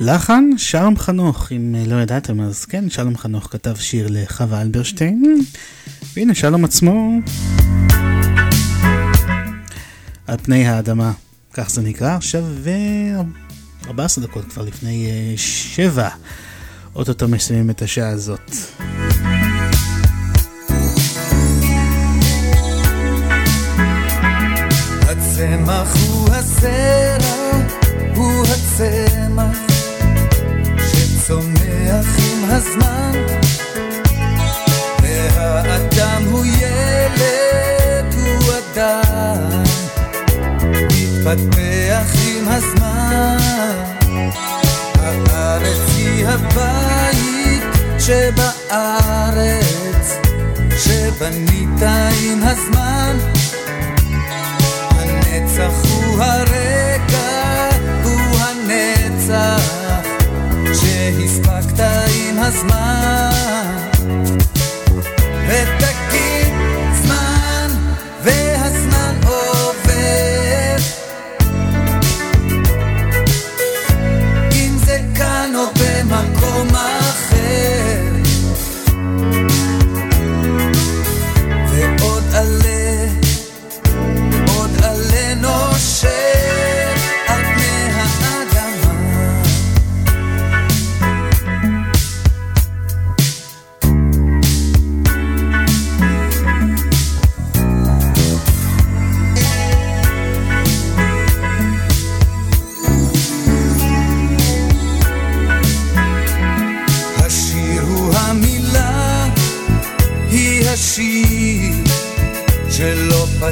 לחן שלום חנוך, אם אה, לא ידעתם אז כן, שלום חנוך כתב שיר לחווה אלברשטיין, והנה שלום עצמו. על פני האדמה, כך זה נקרא, עכשיו 14 דקות כבר לפני אה, 7, אוטוטו מסיימים את השעה הזאת.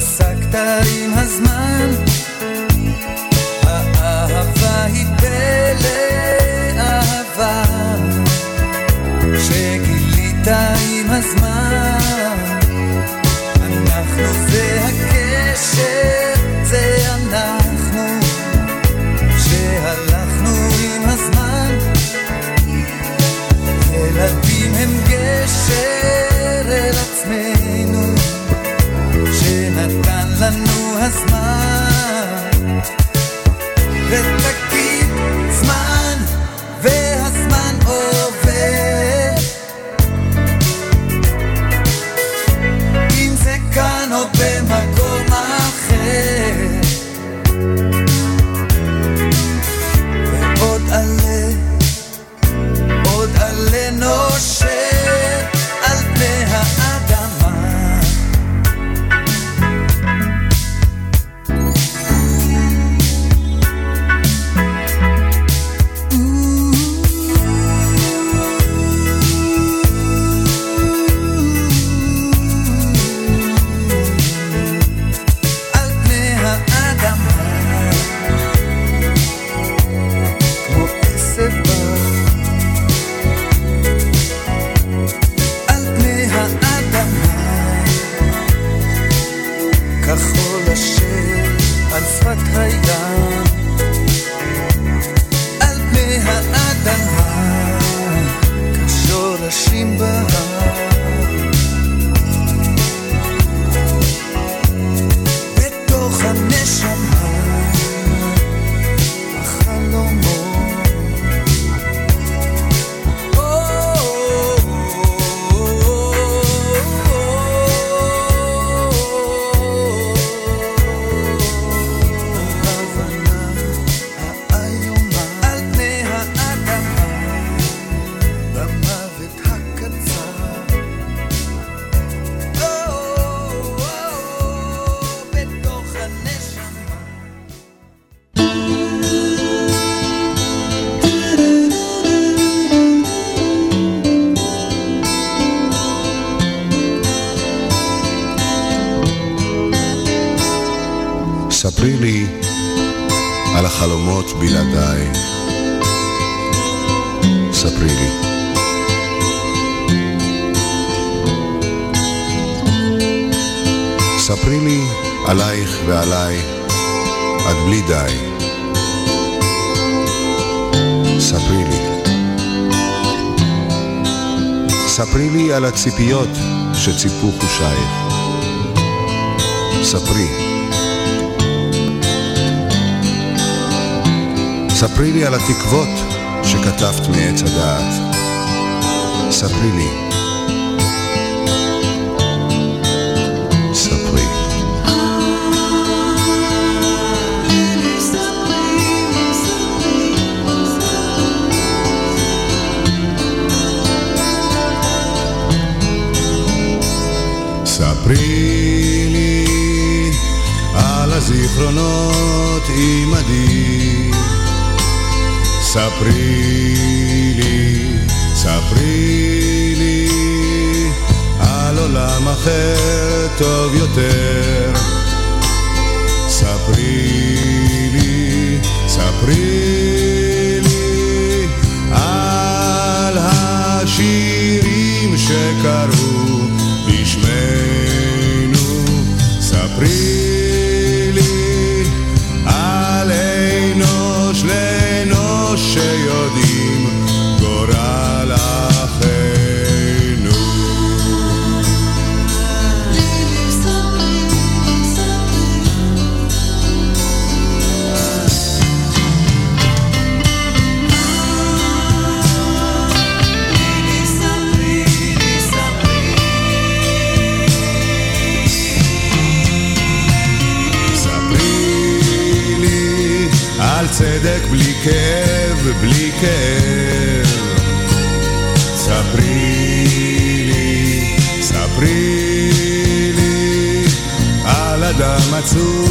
התעסקת עם הזמן. הציפיות שציפו חושייך. ספרי. ספרי לי על התקוות שכתבת מעץ הדעת. ספרי לי ספרי לי על הזיכרונות עימדי. ספרי לי, ספרי לי על עולם אחר טוב יותר. ספרי לי, ספרי לי על השירים שקרו. Sous-titrage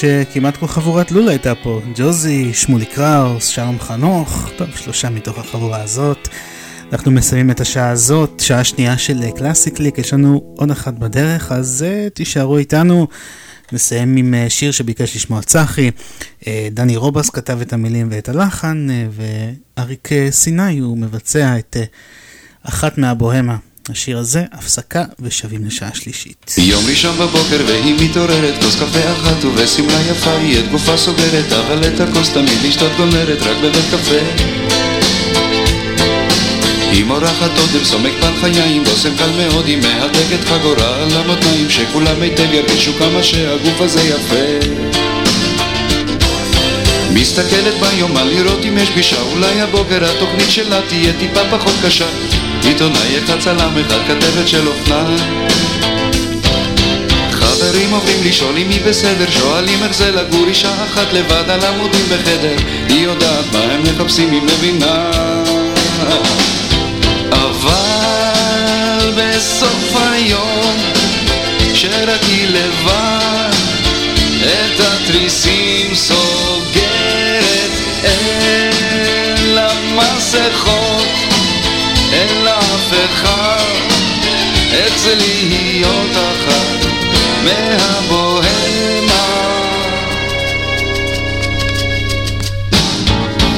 שכמעט כל חבורת לולה הייתה פה. ג'וזי, שמולי קראוס, שלום חנוך, טוב, שלושה מתוך החבורה הזאת. אנחנו מסיימים את השעה הזאת, שעה שנייה של קלאסי קליק, יש לנו עוד אחת בדרך, אז uh, תישארו איתנו. נסיים עם uh, שיר שביקש לשמוע צחי. Uh, דני רובס כתב את המילים ואת הלחן, uh, ואריק סיני הוא מבצע את uh, אחת מהבוהמה. השיר הזה, הפסקה ושבים לשעה שלישית. יום ראשון בבוקר והיא מתעוררת, כוס קפה אחת ובשמלה יפה היא את גופה סוגרת, אבל את הכוס תמיד לשתות גומרת, רק בבית קפה. היא מורחת אודם, סומק פלחיים, בושם קל מאוד, היא מהדקת חגורה על המותניים, שכולם היטב ירגישו כמה שהגוף הזה יפה. מסתכלת ביומן לראות אם יש פגישה, אולי הבוקר התוכנית שלה תהיה טיפה פחות קשה. עיתונאי אחד צלם אחד כתבת של אופנה. חברים עוברים לשאול אם היא בסדר שואלים איך זה לגור אישה אחת לבד על עמודים בחדר. היא יודעת מה הם מחפשים היא מבינה. אבל בסוף היום שרק היא לבד את התריסים סוגרת אין לה מסכות איך זה להיות אחת מהבוהמה?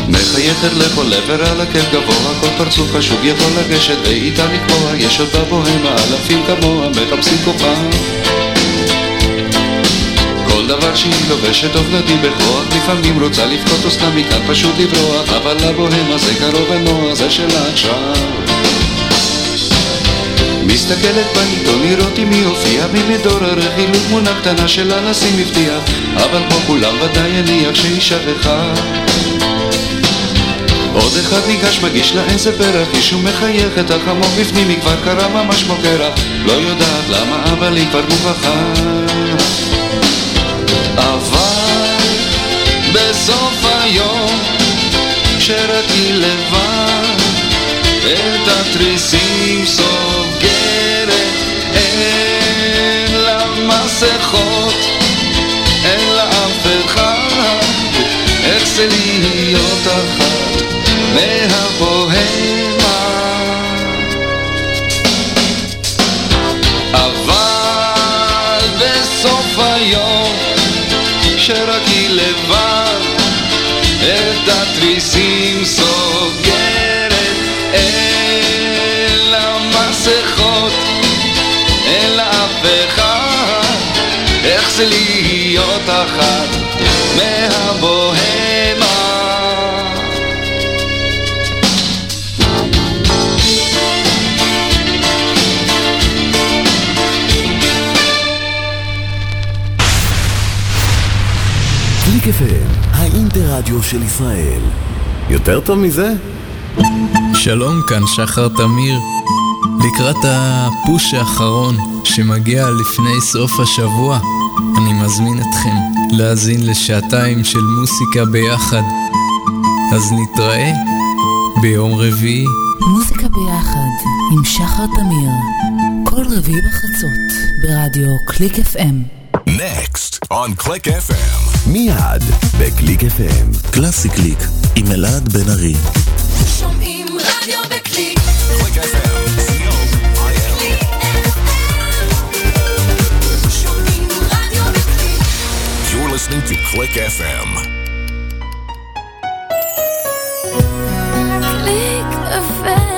מחייכת לכל עבר על עקב גבוה, כל פרצוף חשוב יכול לגשת ואיתה לקבוע, יש עוד בבוהמה אלפים כמוה מחפשים כוחה. כל דבר שהיא לובשת אופנתי בכוח לפעמים רוצה לבכות או סתם מכאן פשוט לברוח אבל לבוהמה זה קרוב ונוח זה שלה עכשיו מסתכלת בעיתון לראות אם היא הופיעה ממדור הרכילות תמונה קטנה של הנשיא מבטיח. אבל כמו כולם ודאי הניח שהיא שכחה. עוד אחד ניגש מגיש לה איזה פרח איש ומחייכת עמוק בפנים היא כבר קרה ממש כמו קרח. לא יודעת למה אבל היא כבר מוכרחה. אבל בסוף היום שרק היא לבד את התריסים סוגרת אין לה מסכות אין לה אף אחד. איך זה להיות אחת מהבוהמה? אבל בסוף היום שרק היא לבד את התריסים מסכות אין לה אף אחד איך זה להיות אחת מהבוהמה קליק FM, האינטרדיו של ישראל. יותר טוב מזה? שלום, כאן שחר תמיר. לקראת הפוש האחרון שמגיע לפני סוף השבוע, אני מזמין אתכם להאזין לשעתיים של מוסיקה ביחד. אז נתראה ביום רביעי. מוזיקה ביחד עם שחר תמיר, כל רביעי בחצות ברדיו קליק FM. Next on Click FM. מיד בקליק FM. קלאסי קליק עם אלעד בן ארי. Click FM. קליק FM.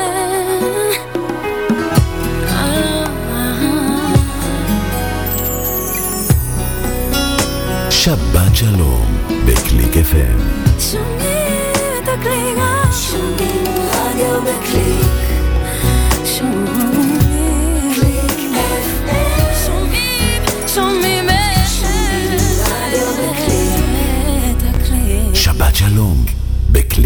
שבת שלום בקליק FM. שומעים את הקליק. שומעים רדיו בקליק.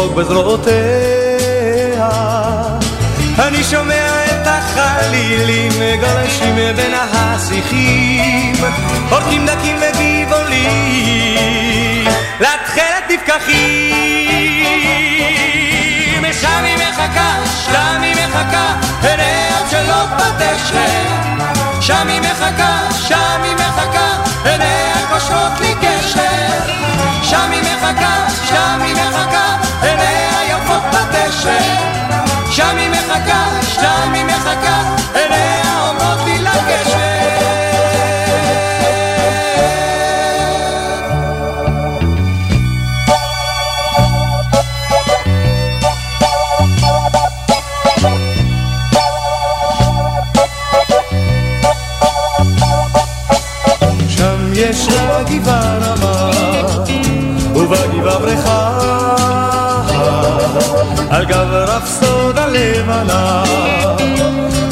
לצחוק בזרועותיה. אני שומע את החלילים גולשים בין השיחים, אורקים דקים וגבעולים, לתכלת נפקחים. שם היא מחכה, שם היא מחכה, עיניה שלא בתשת. שם היא מחכה, שם היא מחכה, עיניה קושרות לי קשר. שם היא מחכה, שם היא מחכה, בתשת. שם היא מחכה, שם היא מחכה, עיניה אומרות ישנה גבעה הלבנה,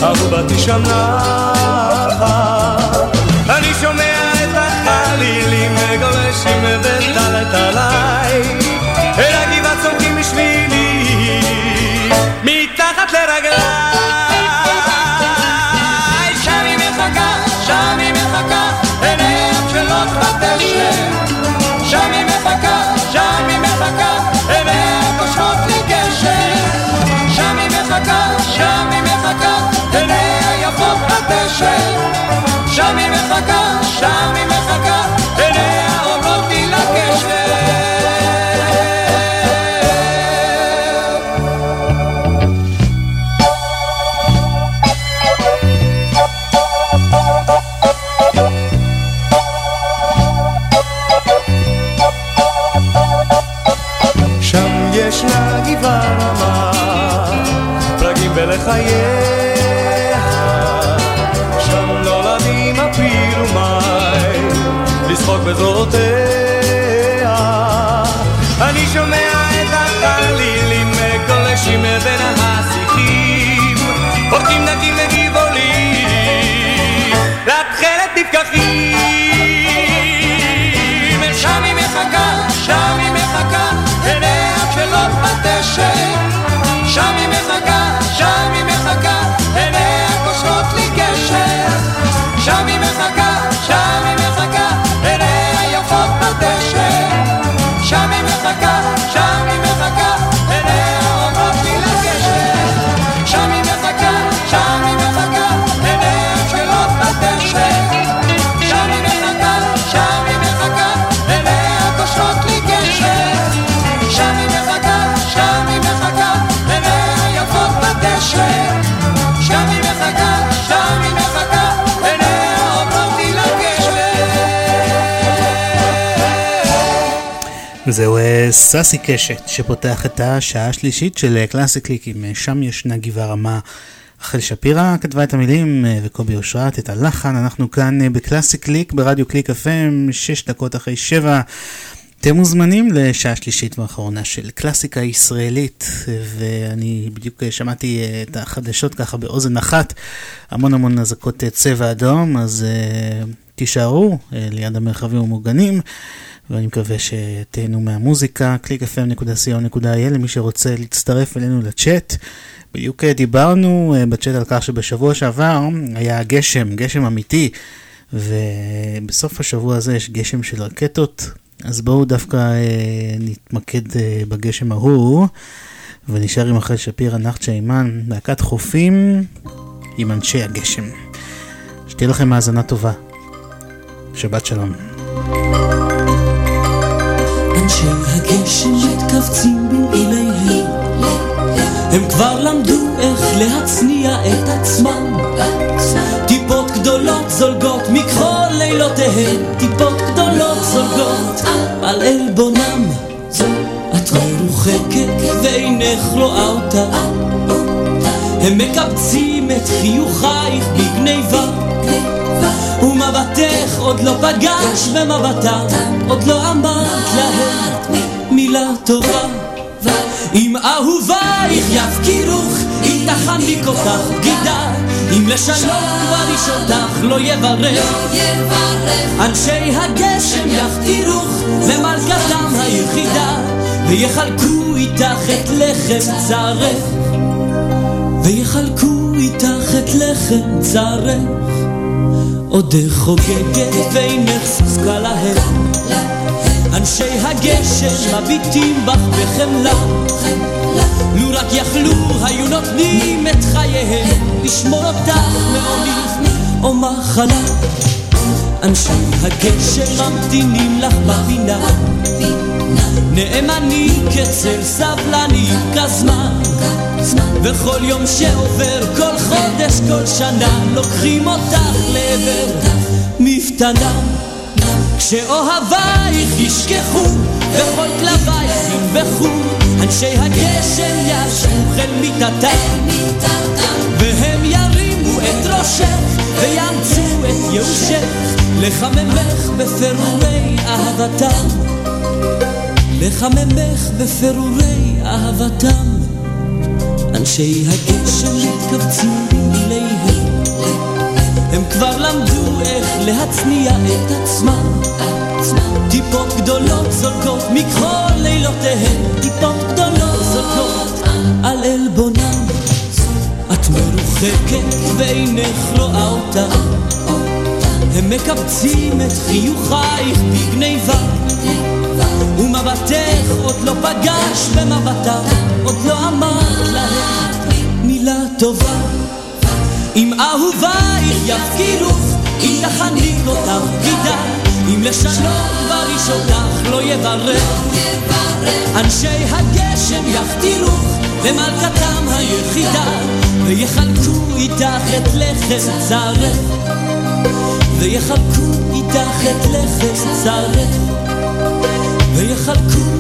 אהובתי שם Hashem. זהו אה, סאסי קשת שפותח את השעה השלישית של אה, קלאסי קליק עם אה, שם ישנה גבעה רמה. רחל שפירא כתבה את המילים אה, וקובי אושרת את הלחן, אנחנו כאן אה, בקלאסי קליק ברדיו קליק FM, 6 דקות אחרי 7. אתם מוזמנים לשעה שלישית ואחרונה של קלאסיקה ישראלית, ואני בדיוק אה, שמעתי אה, את החדשות ככה באוזן אחת, המון המון אזעקות אה, צבע אדום, אז תישארו ליד המרחבים המוגנים. ואני מקווה שתהנו מהמוזיקה, www.clickfm.co.il למי שרוצה להצטרף אלינו לצ'אט. בדיוק דיברנו אה, בצ'אט על כך שבשבוע שעבר היה גשם, גשם אמיתי, ובסוף השבוע הזה יש גשם של רקטות, אז בואו דווקא אה, נתמקד אה, בגשם ההוא, ונשאר עם אחרי שפירא נחצ'ה אימן, להקת חופים עם אנשי הגשם. שתהיה לכם האזנה טובה. שבת שלום. אנשי הגשם מתכווצים במעיליהם הם כבר למדו איך להצניע את עצמם. טיפות גדולות זולגות מכל לילותיהם. טיפות גדולות זולגות על עלבונם. את מרוחקת ואינך רואה אותה. הם מקבצים את חיוכייך בגניבה ומבטך עוד לא פגש במבטם, עוד לא אמרת להם מילה טובה. אם אהובייך יפקירוך, אם תחניק אותך בגידה, אם לשנות כבר איש אותך לא יברך, אנשי הגשם יחתירוך למלכתם היחידה, ויחלקו איתך את לחם צרך, ויחלקו איתך את לחם צרך. עודך חוגגת ואינך שושקה להם, אנשי הגשם מביטים בך בחמלה. לו רק יכלו היו נותנים את חייהם לשמור אותך מעוני או מחלה. אנשי הגשם ממתינים לך בפינה, נאמנים כצל סבלנים כזמן. וכל יום שעובר, כל חודש, כל שנה, לוקחים אותך לעבר מפתנה. כשאוהבייך ישכחו, וכל כלבייך ינבחו, אנשי הגשם ישבו אל מיטתם, והם ירימו את ראשך, ויאמצו את ייאושך, לחממך בפירורי אהבתם. לחממך בפירורי אהבתם. אנשי הגשם התכווצו אליהם, הם כבר למדו איך להצניע את עצמם. טיפות גדולות זולקות מכל לילותיהם, טיפות גדולות זולקות על עלבונם. את מרוחקת ואינך רואה אותם, הם מקבצים את חיוכייך בגניבה. ומבטך עוד לא פגש במבטם, עוד לא אמרת להם מילה טובה. אם אהובייך יפקירוך, אם תחניק אותם בגידה, אם לשנות בריש לא יברך. אנשי הגשם יחתירוך למלכתם היחידה, ויחלקו איתך את לחם צרך. ויחלקו איתך את לחם צרך. ויחלקו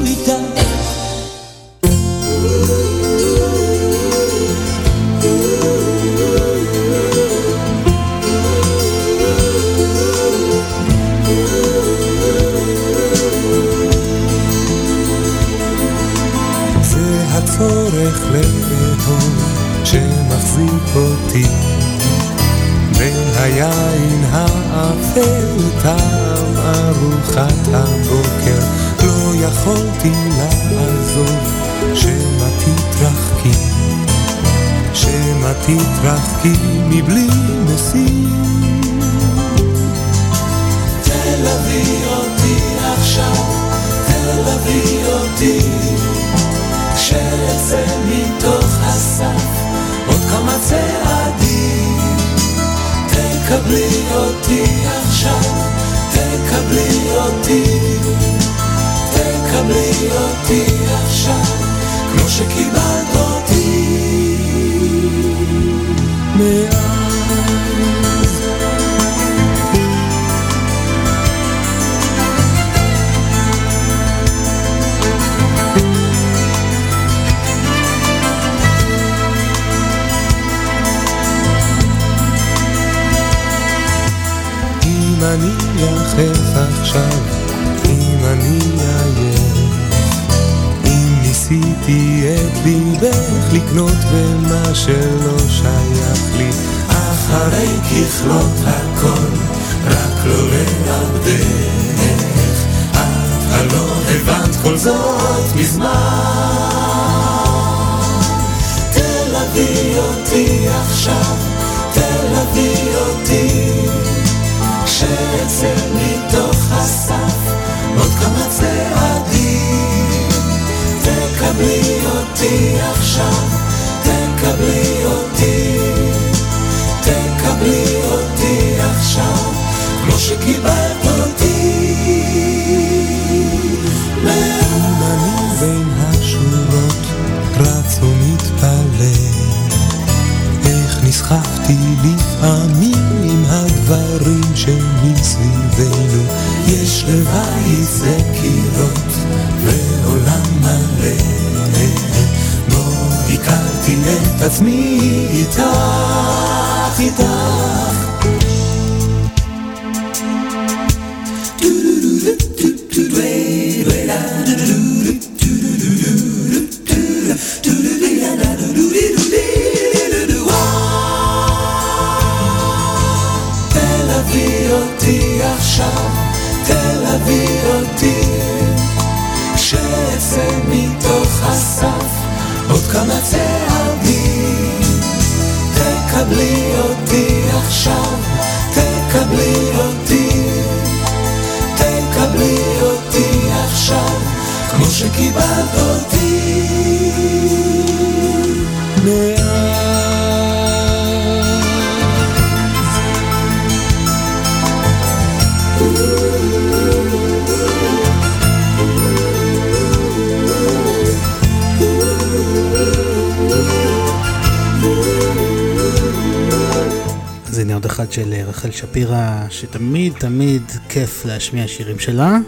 להשמיע שירים שלה.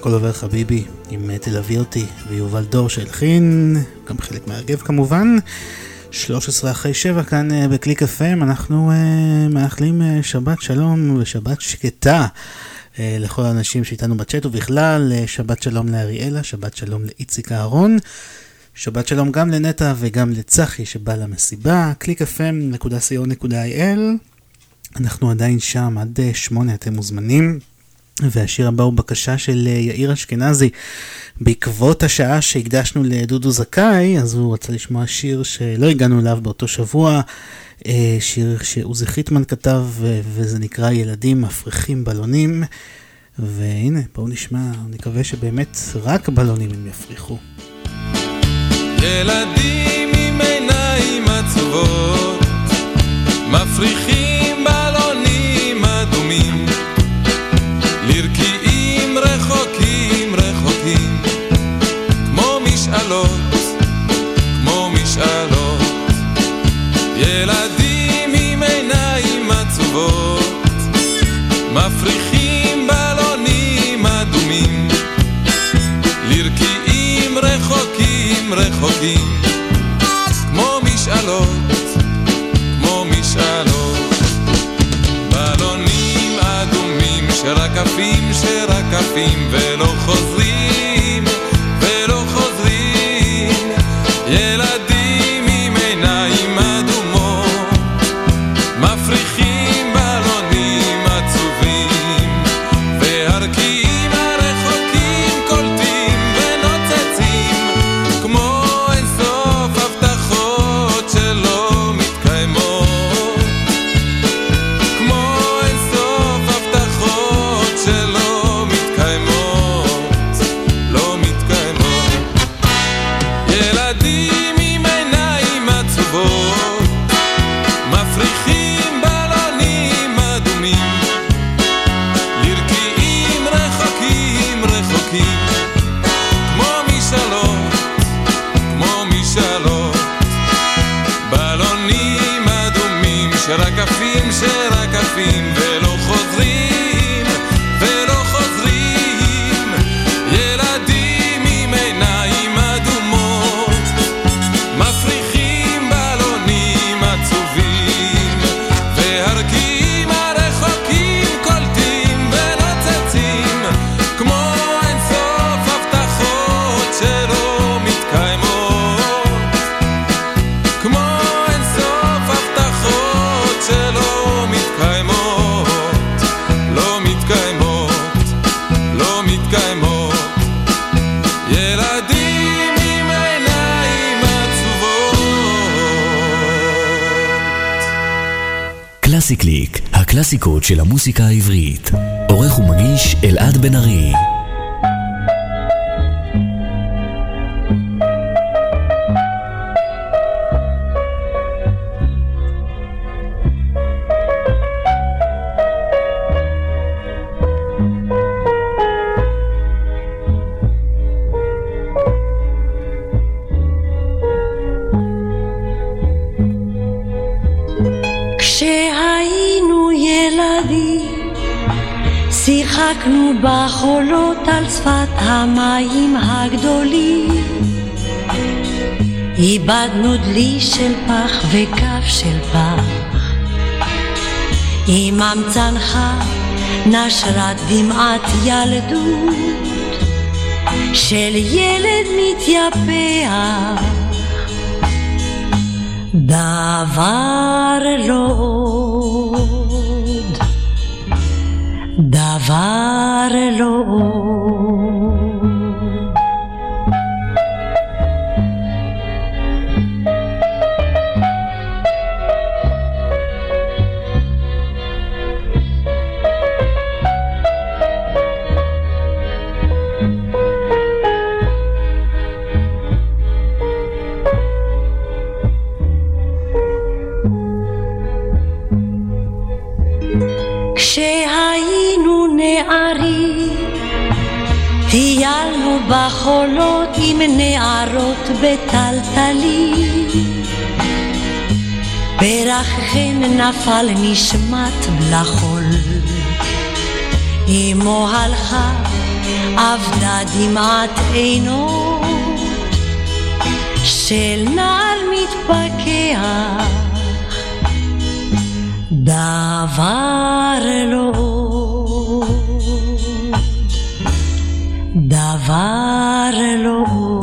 כל עובר חביבי עם אה, תלווי אותי ויובל דור שהלחין, גם חלק מהרגב כמובן. 13 אחרי 7 כאן אה, בקליק FM, אנחנו uh, מאחלים שבת שלום ושבת שקטה לכל האנשים שאיתנו בצ'אט ובכלל, שבת שלום לאריאלה, שבת שלום לאיציק אהרון. שבת שלום גם לנטע וגם לצחי שבא למסיבה, www.clickfm.co.il אנחנו עדיין שם, עד אה, שמונה אתם מוזמנים. והשיר הבא הוא בקשה של אה, יאיר אשכנזי. בעקבות השעה שהקדשנו לדודו זכאי, אז הוא רצה לשמוע שיר שלא הגענו אליו באותו שבוע, אה, שיר שעוזי חיטמן כתב, וזה נקרא ילדים מפריחים בלונים. והנה, בואו נשמע, נקווה שבאמת רק בלונים הם יפריחו. ילדים עם עיניים עצובות, מפריחים בלונים אדומים, לרקיעים רחוקים רחוקים, כמו משאלות, כמו משאלות. ילדים עם עיניים עצובות, מפריחים בלונים אדומים, לרקיעים רחוקים רחוקים, עפים, שרק עפים ולא חוזרים, של המוסיקה העברית. דלי של פח וכף של פח. עמם צנחה נשרה דמעת ילדות של ילד מתייפח. דבר לא עוד, דבר לא כשהיינו בטלטלים. פרחכן נפל נשמט לחול, אמו הלכה, אבדה דמעת עינו של נער מתפכח. דבר לא דבר לא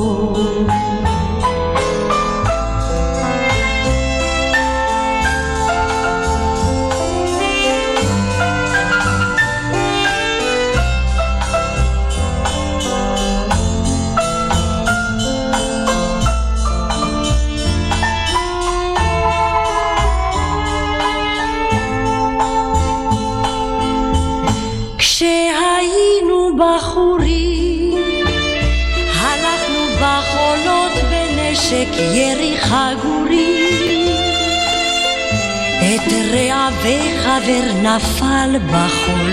רע וחבר נפל בחול,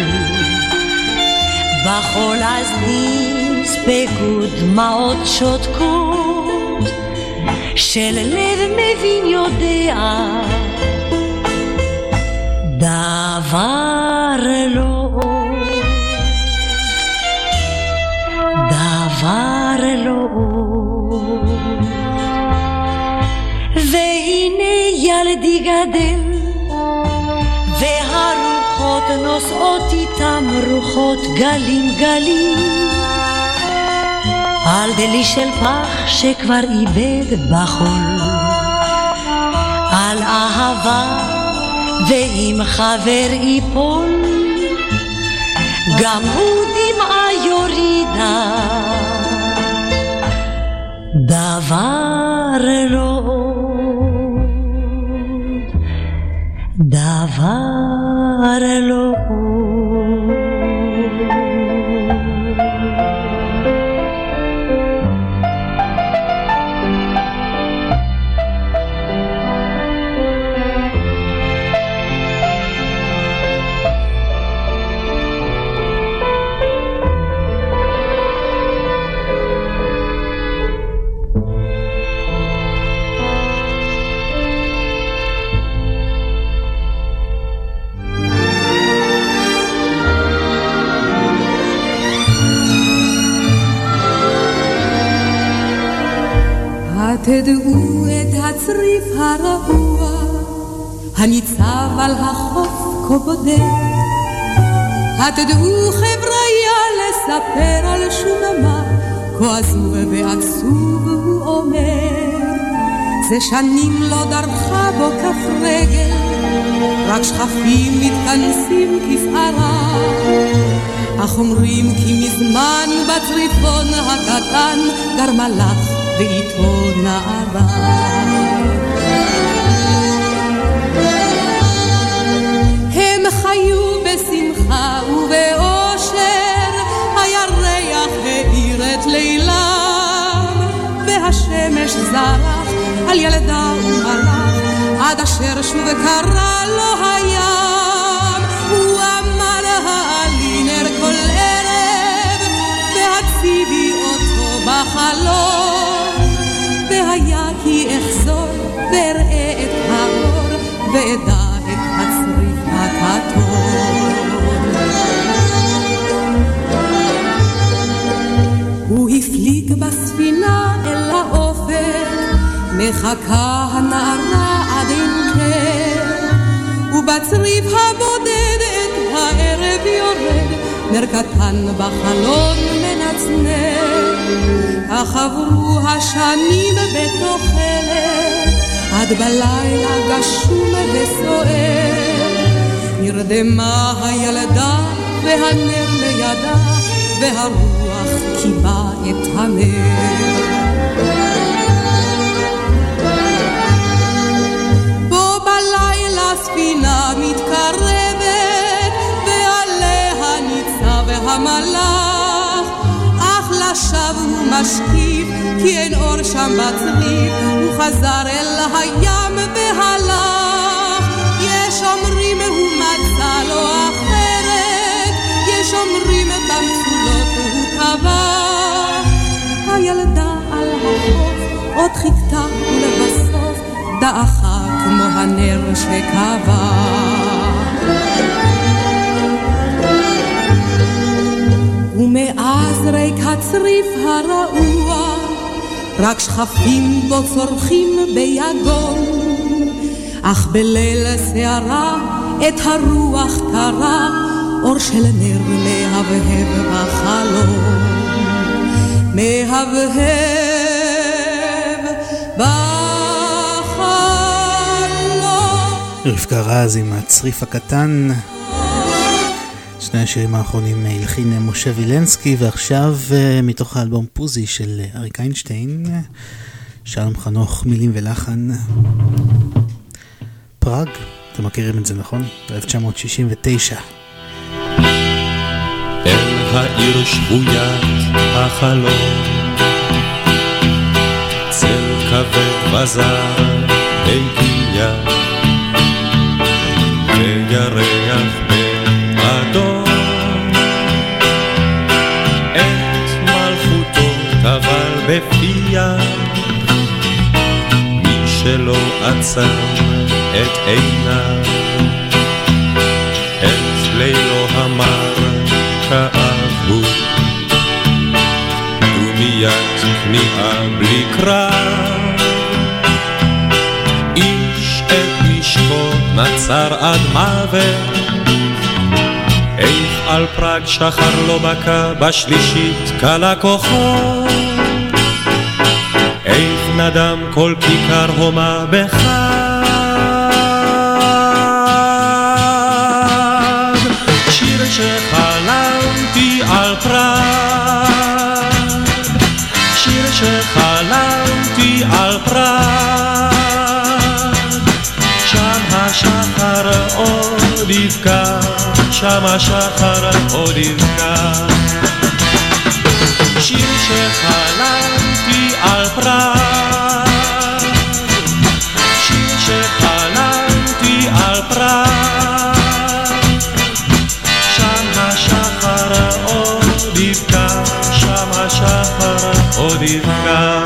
בחול אז נספגו דמעות שותקות, של לב מבין יודע, דבר לא. דבר לא. והנה ילדי גדל נושאות איתם רוחות גלים גלים. על דלי של פח שכבר איבד בחול. על אהבה ואם חבר ייפול. גם הוא דמעה יורידה. דבר לא. דבר לא התדעו את הצריף הרעוע הניצב על החוף כה בודד. התדעו חבריה לספר על שוממה כה עזוב ועצוב הוא אומר. זה שנים לא דרכה בו כף רגל רק שכפים מתכנסים כפערה. אך אומרים כי מזמן בצריפון הקטן גרמה לך ואיתו נערה. הם חיו בשמחה ובאושר, הירח האיר את לילם, והשמש זרח על ילדה ומלאך, עד אשר שוב קרא לו הים. הוא אמר העלינר כל ערב, והציבי אותו בחלום. ואראה את האור ואדע את הצריף הכתום. הוא הפליג בספינה אל האופק, מחכה הנערה עד אין קר, ובצריף הבודד את הערב יורד, נר קטן בחלון מנצנר. אך עברו השנים בתוחלת, עד בלילה גשום וסוער. נרדמה הילדה והנר לידה, והרוח קיבה את הנר. בו בלילה ספינה מתקרבת, ועליה ניצב המלאך, לשווא הוא משקיף, כי אין אור שם בצריף, הוא חזר אל הים והלך. יש אומרים הוא מצא לו אחרת, יש אומרים במצולות הוא טבע. הילדה על החוף עוד חיכתה ולבסוף דעכה כמו הנר שכבה. ומאז ריק הצריף הרעוע, רק שכפים בו צורכים ביגון. אך בליל הסערה את הרוח טרע, אור של נר מהבהב בחלום. מהבהב בחלום. רבקה רז עם הצריף הקטן. שני השירים האחרונים הלחין משה וילנסקי, ועכשיו אה, מתוך האלבום פוזי של אריק איינשטיין, שלום חנוך, מילים ולחן. פראג, אתם מכירים את זה נכון? 1969. אל העיר שבוית החלום צל כבד וזר הגיע וירח בפיה מי שלא עצם את עיניו את לילו המר כאבו דומיית כניעה בלי קרב. איש את נשקו נצר עד מוות. איך על פראג שחר לא בקע בשלישית קלה כוחו נדם כל כיכר הומה בחג. שיר שחלמתי על פראג. שיר שחלמתי על פראג. שם השחר עוד יבקע שם השחר עוד יבקע. שיר שחלמתי על פראג עוד יבקע.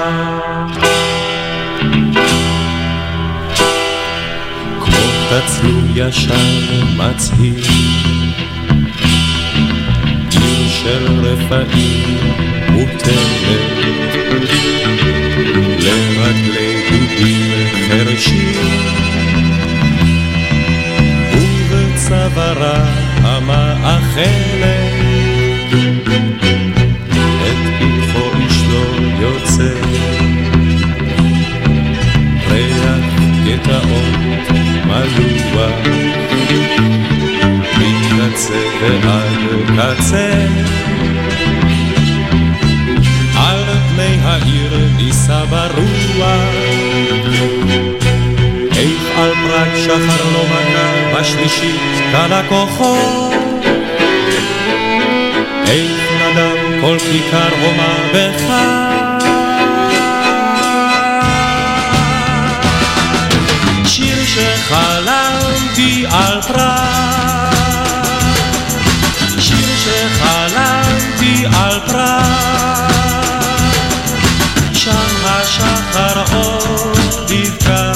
כמו תצלום ישן מצהיר עיר של רפאים מוטלת לרגלי דובים חרשים. ובצווארה המאכלת גטאות מלוח מקצה ועד קצה. על פני העיר נישא ברוח. איך על פרק שחר לא מכה בשלישית קלה כוחו איך נדם כל כיכר הומה בחג שיר שחלמתי על פראג. שיר שחלמתי על פראג. שם השחר עוד יבקע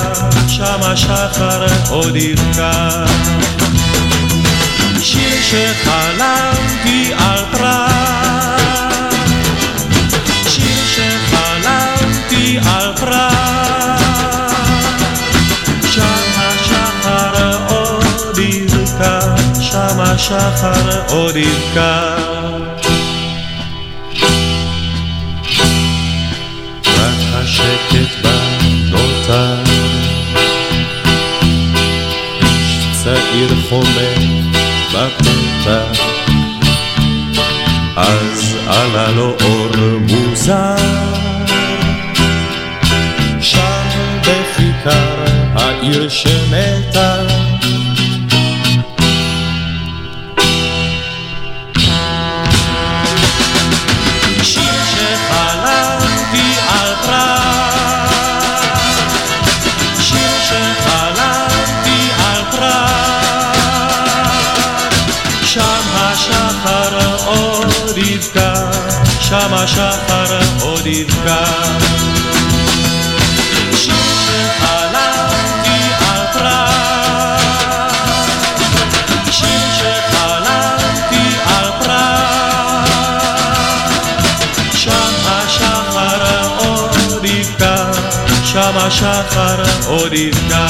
שם השחר עוד יבקע. שיר שחלמתי על פראג. שיר שחלמתי על פראג השחר עוד יבקע. רק השקט בה נותר איש צעיר חומר בפתח אז עלה לו אור מוזר. שם בכיכר העיר שמתה השחר עוד יבקע. שיר שחלמתי על פראג, שיר שחלמתי על פראג, שם השחר עוד יבקע, שם השחר עוד יבקע.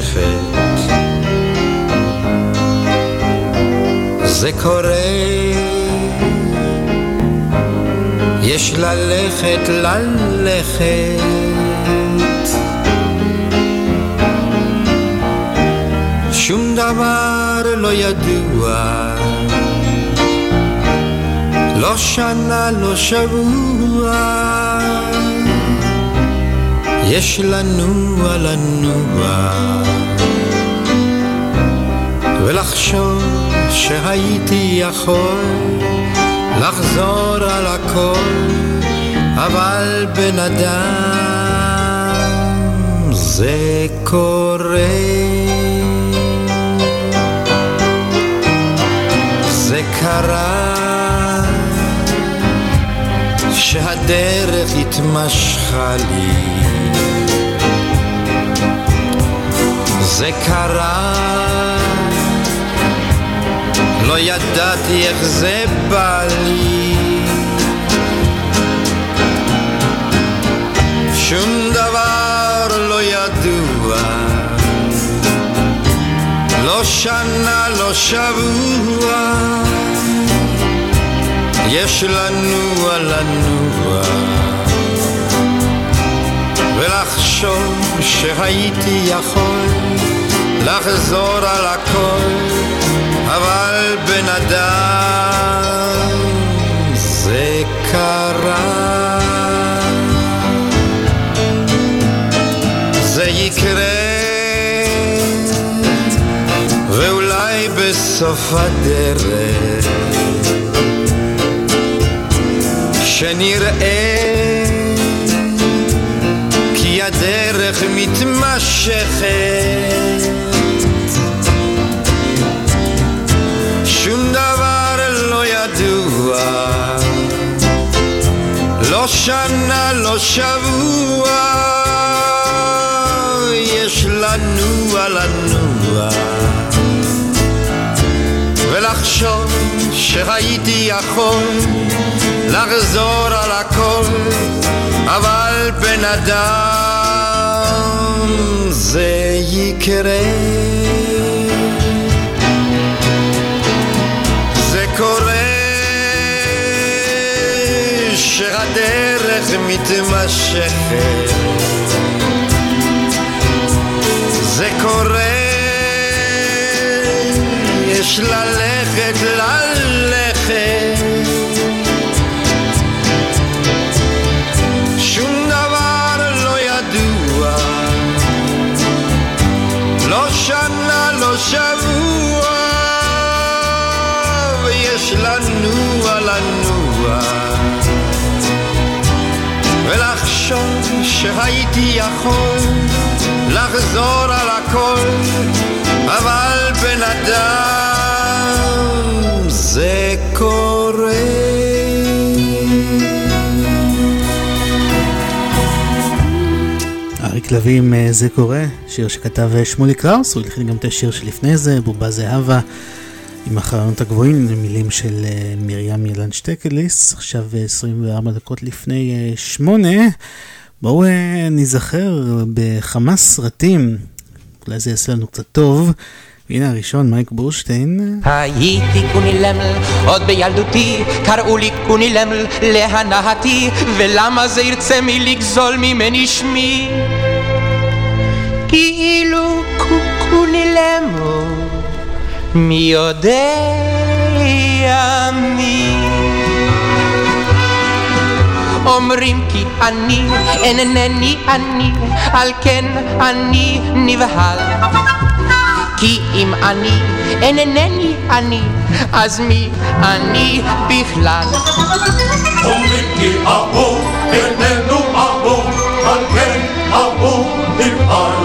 מתמשכת זה קורה. יש ללכת ללכת. שום דבר לא ידוע. לא שנה, לא שבוע, יש לנוע לנוע, ולחשוב שהייתי יכול לחזור על הכל, אבל בן אדם זה קורה. זה קרה שהדרך התמשכה לי זה קרה. לא ידעתי איך זה בא לי. שום דבר לא ידוע. לא שנה, לא שבוע. יש לנוע לנוע ולחשוב שהייתי יכול לחזור על הכל אבל בן אדם זה קרה. זה יקרה ואולי בסוף הדרך שנראה כי הדרך מתמשכת שנה, לא שבוע יש לנוע לנוע ולחשוב שהייתי יכול לחזור על הכל, אבל בן אדם זה יקרה. שהדרך מתמשכת. זה קורה, יש ללכת ללכת. שום דבר לא ידוע, לא שנה, לא שבוע, ויש לנוע לנוע, ולחשוב שהייתי יכול לחזור על הכל, אבל בן אדם זה קורה. אריק אה, זה קורה, שיר שכתב אה, שמולי קראוס, הוא הלחין גם את השיר שלפני זה, בובה זהבה, עם החלונות הגבוהים, מילים של אה, מרים ילן שטקליס, עכשיו 24 דקות לפני שמונה. בואו ניזכר בכמה סרטים, אולי זה יעשה לנו קצת טוב. הנה הראשון, מייק בורשטיין. הייתי קונילמל, עוד בילדותי, קראו לי קונילמל להנאתי, ולמה זה ירצה מי לגזול ממני שמי? כאילו קונילמל, מי יודע מי? אומרים כי אני אינני אני, על כן אני נבהל. כי אם אני אינני אני, אז מי אני בכלל? אומרים כי ההוא איננו ההוא, על כן ההוא נבהל.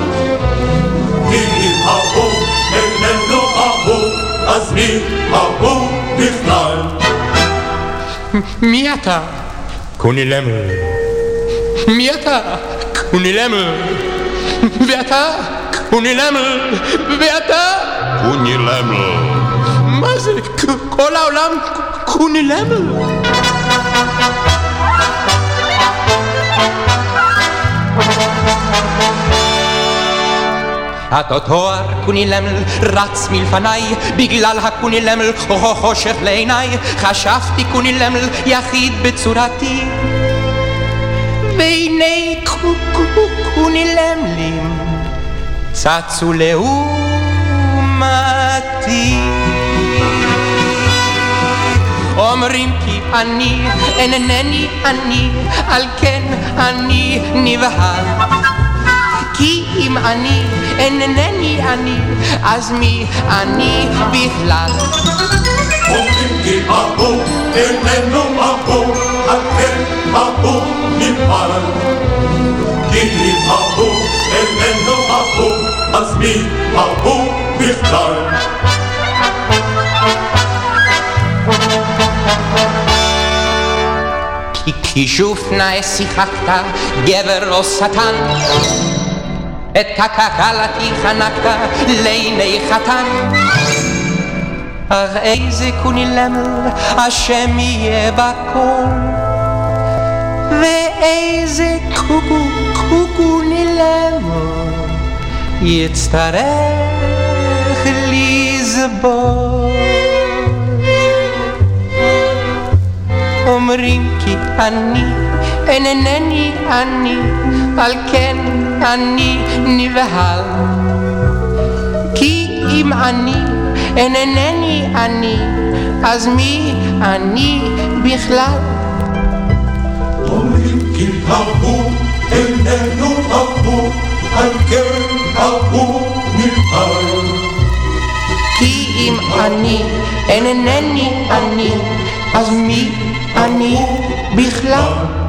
כי אם ההוא איננו ההוא, אז מי ההוא בכלל? מי אתה? קוני למל. מי אתה? קוני למל. ואתה? קוני למל. ואתה? קוני למל. מה זה? כל העולם קוני התותואר קונילמל רץ מלפניי, בגלל הקונילמל חושך לעיניי, חשבתי קונילמל יחיד בצורתי. והנה קונילמלים צצו לעומתי. אומרים כי אני אינני אני, על כן אני נבהל. אם אני אינני אני, אז מי אני בכלל? אומרים כי ההוא איננו ההוא, על כן ההוא נבהל. כי אם ההוא איננו ההוא, אז מי ההוא בכלל? כי כישוף נאה שיחקת, גבר או שטן. את הקקלתי חנקת לעיני חתן. אך איזה קונילמל, השם יהיה בכל. ואיזה קוקו קוקונילמל, יצטרך לסבול. אומרים כי אני אינני אני, על כן אני נבהל. כי אם אני אינני אני, אז מי אני בכלל? אומרים כי ההוא איננו ההוא, על כן ההוא נבהל. כי אם אני אינני אני, אז מי אני בכלל?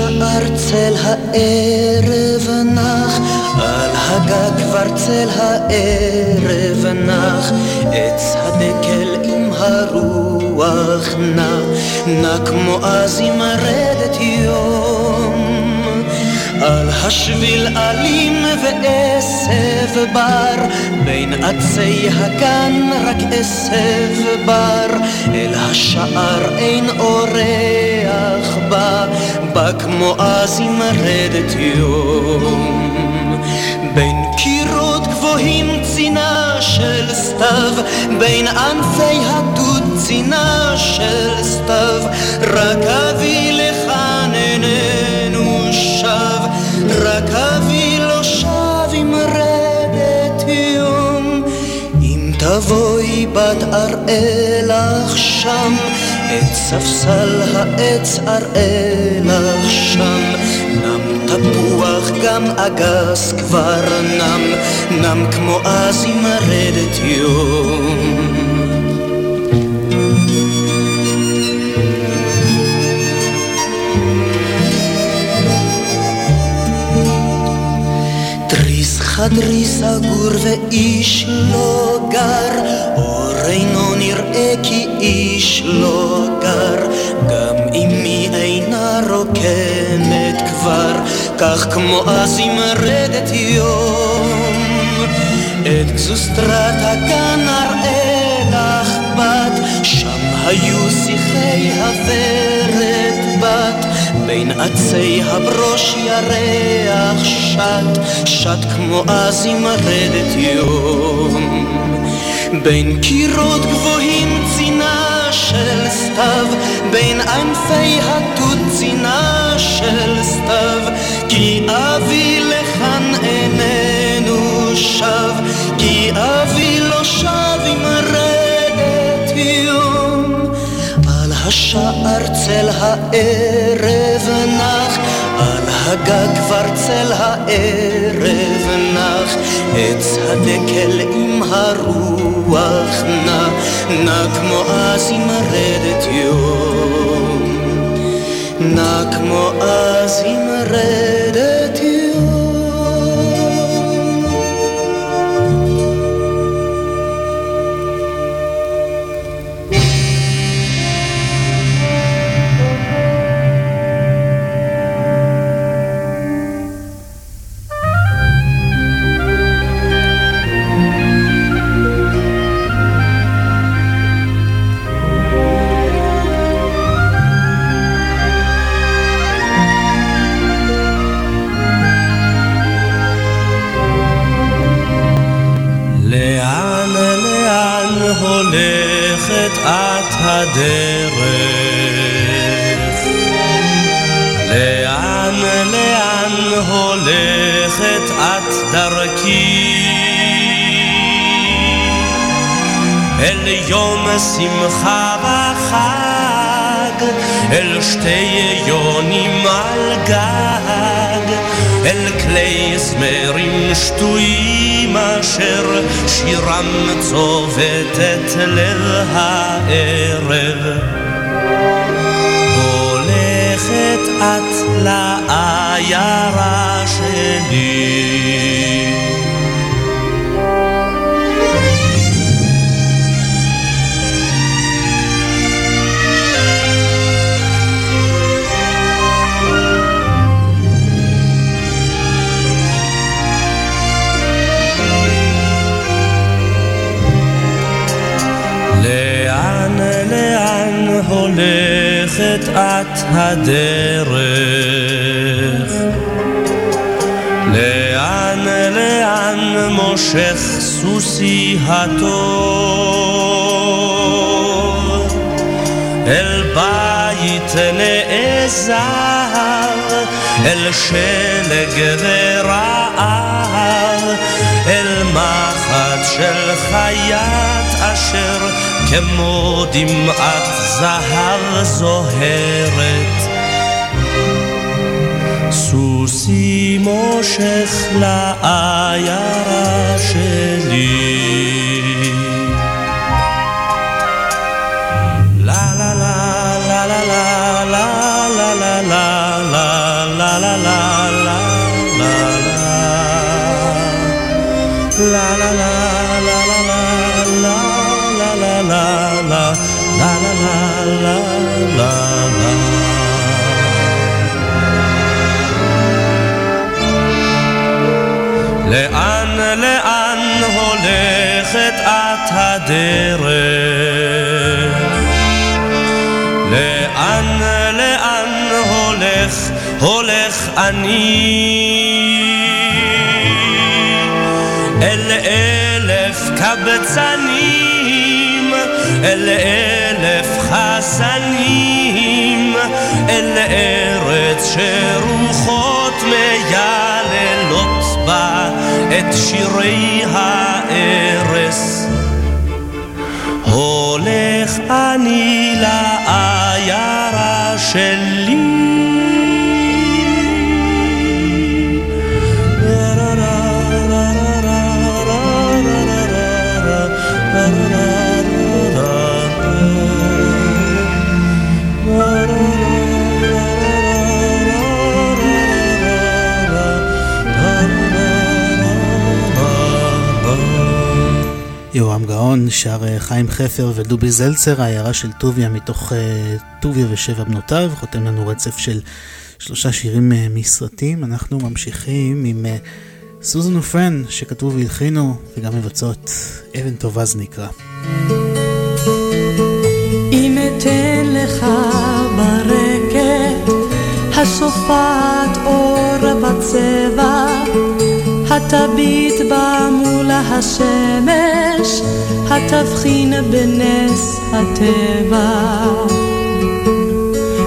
על השער צל הערב נח, על הגג כבר צל הערב נח, עץ הדקל עם הרוח נע, נע כמו אז עם רדת יום. על השביל אלים ועשב בר, בין עצי הגן רק עשב בר, אל השער אין אורח בא, בא כמו אז עם רדת יום. בין קירות גבוהים צינה של סתיו, בין ענפי הדוד צינה של סתיו, רק אבי תבואי בת אראה לך שם, את ספסל העץ אראה לך שם. נם תפוח גם אגס כבר נם, נם כמו אז עם רדת יום. חדרי סגור ואיש לא גר, אור אינו נראה כי איש לא גר, גם אמי אינה רוקמת כבר, כך כמו אז עם רדת יום. את גזוסטרת הגן אראה לך בת, שם היו שיחי הוורת בת, בין עצי הברוש ירח שט, שט כמו אז עם רדת יום. בין קירות גבוהים צינה של סתיו, בין ענפי התות צינה של סתיו, כי אבי לכאן איננו שב, כי אבי השער צל הערב נח, על הגג כבר צל הערב נח, עץ הדקל עם הרוח נע, נע כמו אז עם רדת יום. נע כמו אז עם רדת הדרך. לאן, לאן הולכת את דרכי? אל יום שמחה וחג, אל שתי יונים על גג, אל כלי זמרים שטויים אשר שירם צובט את ליל הערב. הולכת את לעיירה שלי את הדרך? לאן, לאן מושך סוסי הטוב? אל בית נעזר, אל שלג ורעב, אל מחט של חיית אשר כמו דמעת זהב זוהרת. סוסי מושך לעיירה שלי. אני? אל אלף קבצנים, אל אלף חסנים אל ארץ שרוחות מייללות בה את שירי הארס. הולך אני לעיירה שלי גאון שר אה, חיים חפר ודובי זלצר, העיירה של טוביה מתוך uh, טוביה ושבע בנותיו, חותם לנו רצף של שלושה שירים uh, מסרטים. אנחנו ממשיכים עם סוזן ופרן שכתבו והלחינו וגם מבצעות אבן טובה זה נקרא. אם אתן לך ברקת השופעת אור בצבע התביט בה מול השמש, התבחין בנס הטבע.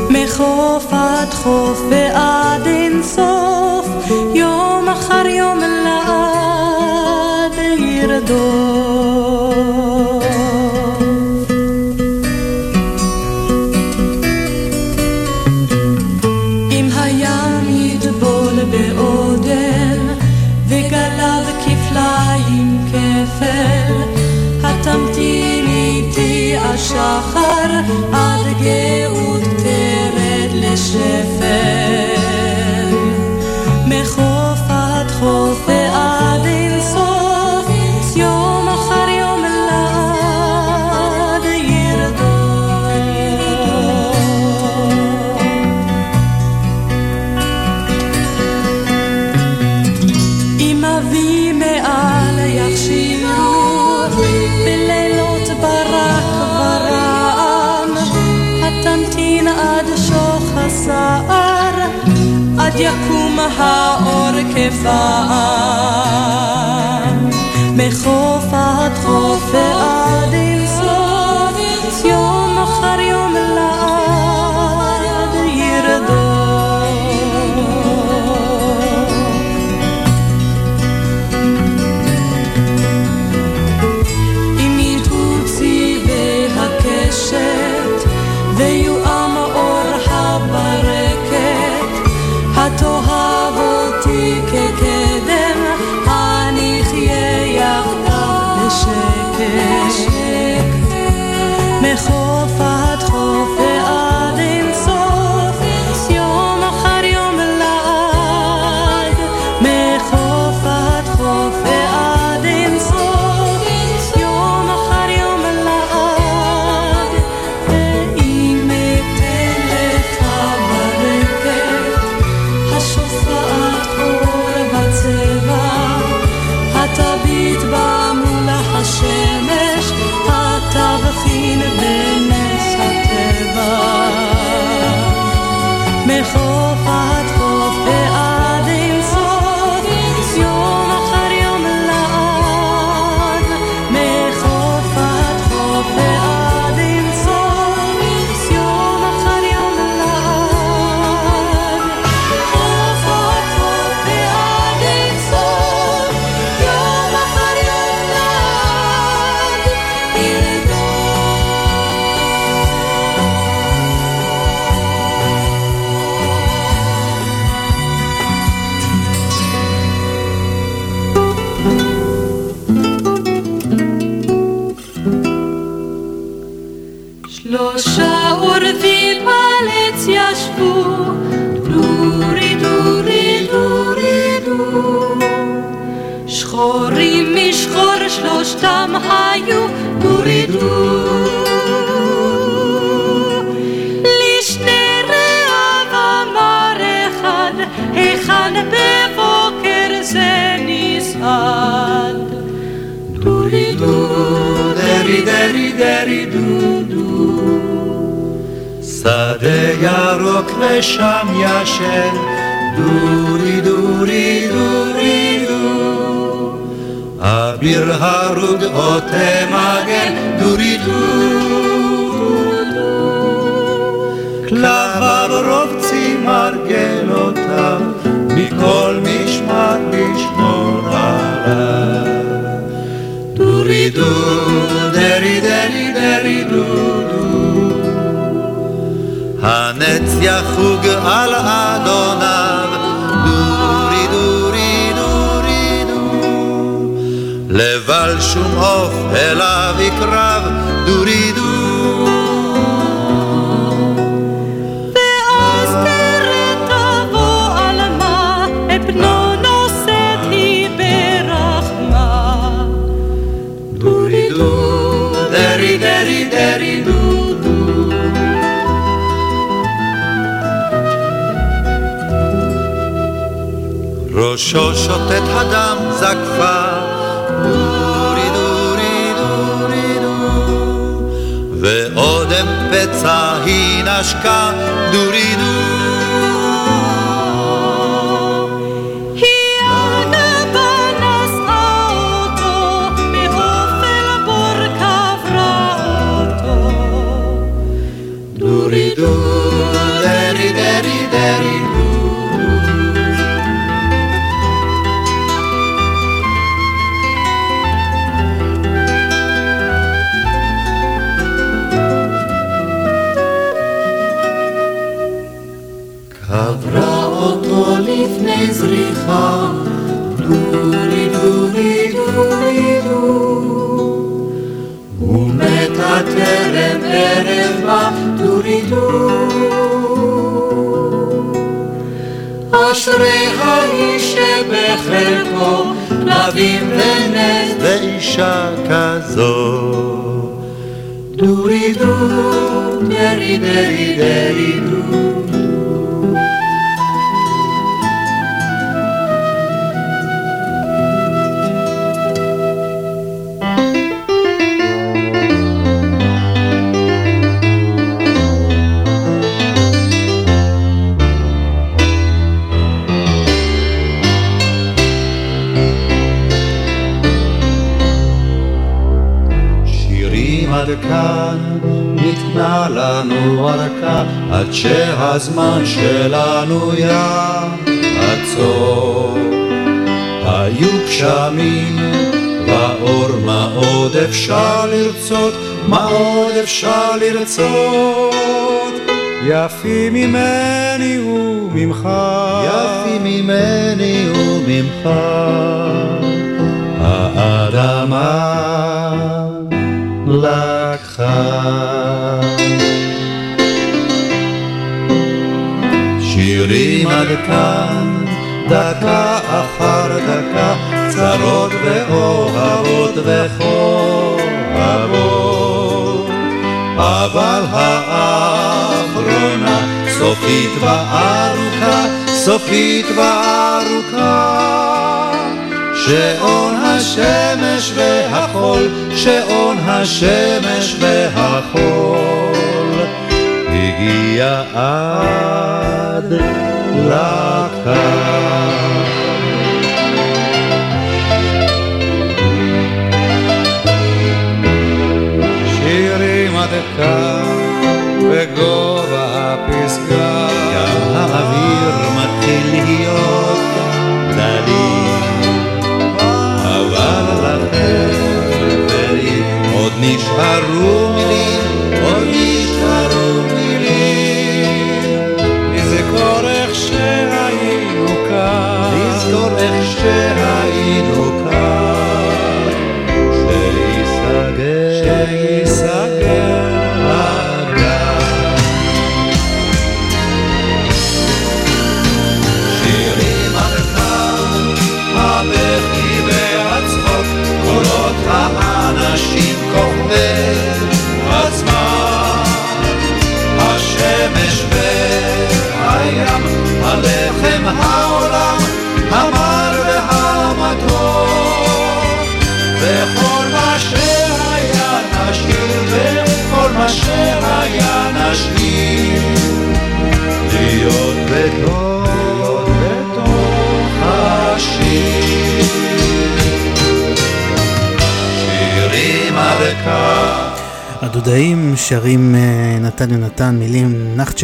מחוף עד חוף ועד אינסוף, יום אחר יום לעד ירדוף. que 解放。ושם ישן, דורי דורי דורי דו. אביר הרוג עוטה מגן, דורי דו. כלביו רובצים מרגלותיו, מכל משמר לשמור עליו. דורי דו, דרי דרי דרי דו. הנץ יחוג על אדוניו, דורי דורי דורי דו. לבל שום עוף אליו יקרב, ראשו שוטט הדם זקפה, דורי דורי דורי דו. ואודם פצע היא נשקה, דורי דו. לפני זריחה, דורי דורי דורי דו. ומתה טרם ערב בה, דורי דו. אשרי האיש שבחלקו כלבים ונס ואישה כזו. דורי דו, דרי דרי דרי דו. ניתנה לנו ארכה, עד שהזמן שלנו יעצור. היו גשמים, באור מה עוד אפשר לרצות, מה עוד אפשר לרצות? יפים ממני וממך, יפים ממני וממך, האדמה לקחה. שירים עד כאן, דקה אחר דקה, צרות ואוהבות וכואבות. אבל האחרונה סופית וארוכה, סופית וארוכה. שעון השמש והחול, שעון השמש והחול, הגיע עד לקו. שירים עד כאן בגובה הפסגה, גם האוויר מתחיל להיות דליל. אבל לכם עוד נשארו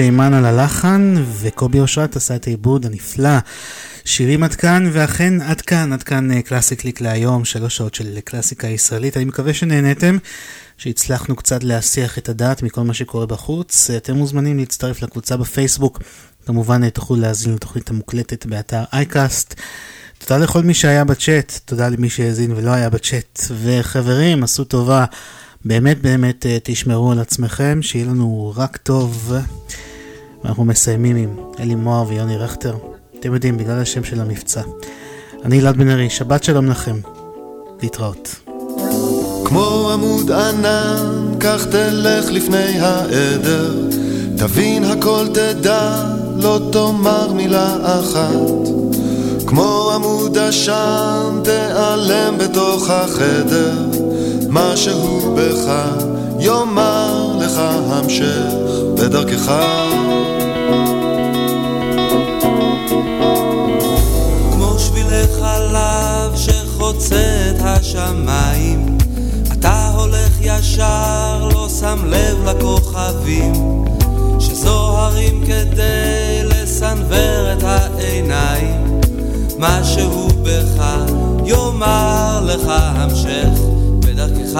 אימן על הלחן, וקובי אושרת עשה את העיבוד הנפלא. שירים עד כאן, ואכן עד כאן, עד כאן אה, קלאסי קליק להיום, שלוש שעות של קלאסיקה ישראלית. אני מקווה שנהנתם, שהצלחנו קצת להסיח את הדעת מכל מה שקורה בחוץ. אתם מוזמנים להצטרף לקבוצה בפייסבוק. כמובן תוכלו להאזין לתוכנית המוקלטת באתר אייקאסט. תודה לכל מי שהיה בצ'אט, תודה למי שהאזין ולא היה בצ'אט. וחברים, עשו טובה. באמת באמת אה, תשמרו על עצמכם, שיהיה לנו רק טוב. ואנחנו מסיימים עם אלי מוהר ויוני רכטר. אתם יודעים, בגלל השם של המבצע. אני אלעד בן ארי, שבת שלום לכם. להתראות. כמו עמוד ענן, כך תלך לפני העדר. תבין הכל תדע, לא תאמר מילה אחת. כמו עמוד עשן, תיעלם בתוך החדר. משהו בך יאמר לך המשך בדרכך. כמו שבילי חלב שחוצה את השמיים, אתה הולך ישר, לא שם לב לכוכבים, שזוהרים כדי לסנוור את העיניים. משהו בך יאמר לך המשך בדרכך.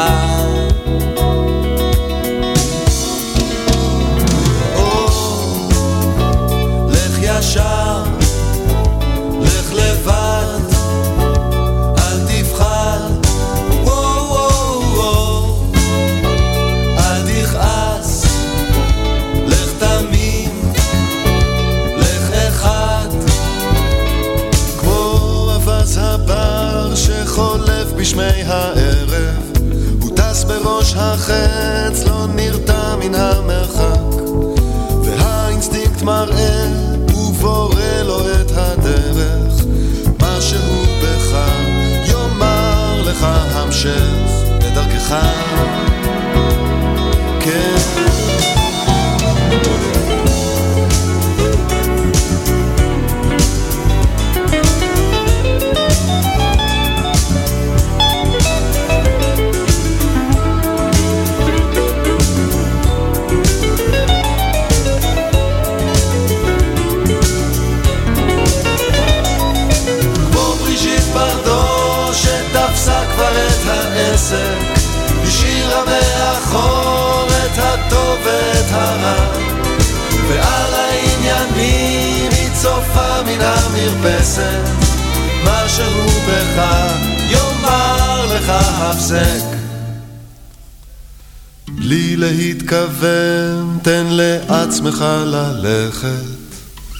לך ישר, בשמי הערב, הוא טס בראש החץ, לא נרתע מן המרחק, והאינסטינקט מראה ובורא לו את הדרך, משהו בך יאמר לך המשך בדרכך. העסק השאירה מאחור את הטוב ואת הרע ועל העניינים היא צופה מן המרפסת. משהו בך יאמר לך הפסק. בלי להתכוון תן לעצמך ללכת.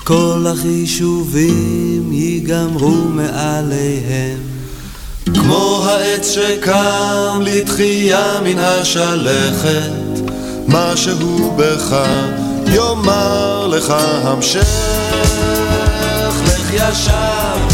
כל החישובים ייגמרו מעליהם. כמו העץ שקם לתחייה מן השלכת, משהו בך יאמר לך המשך, לך ישר,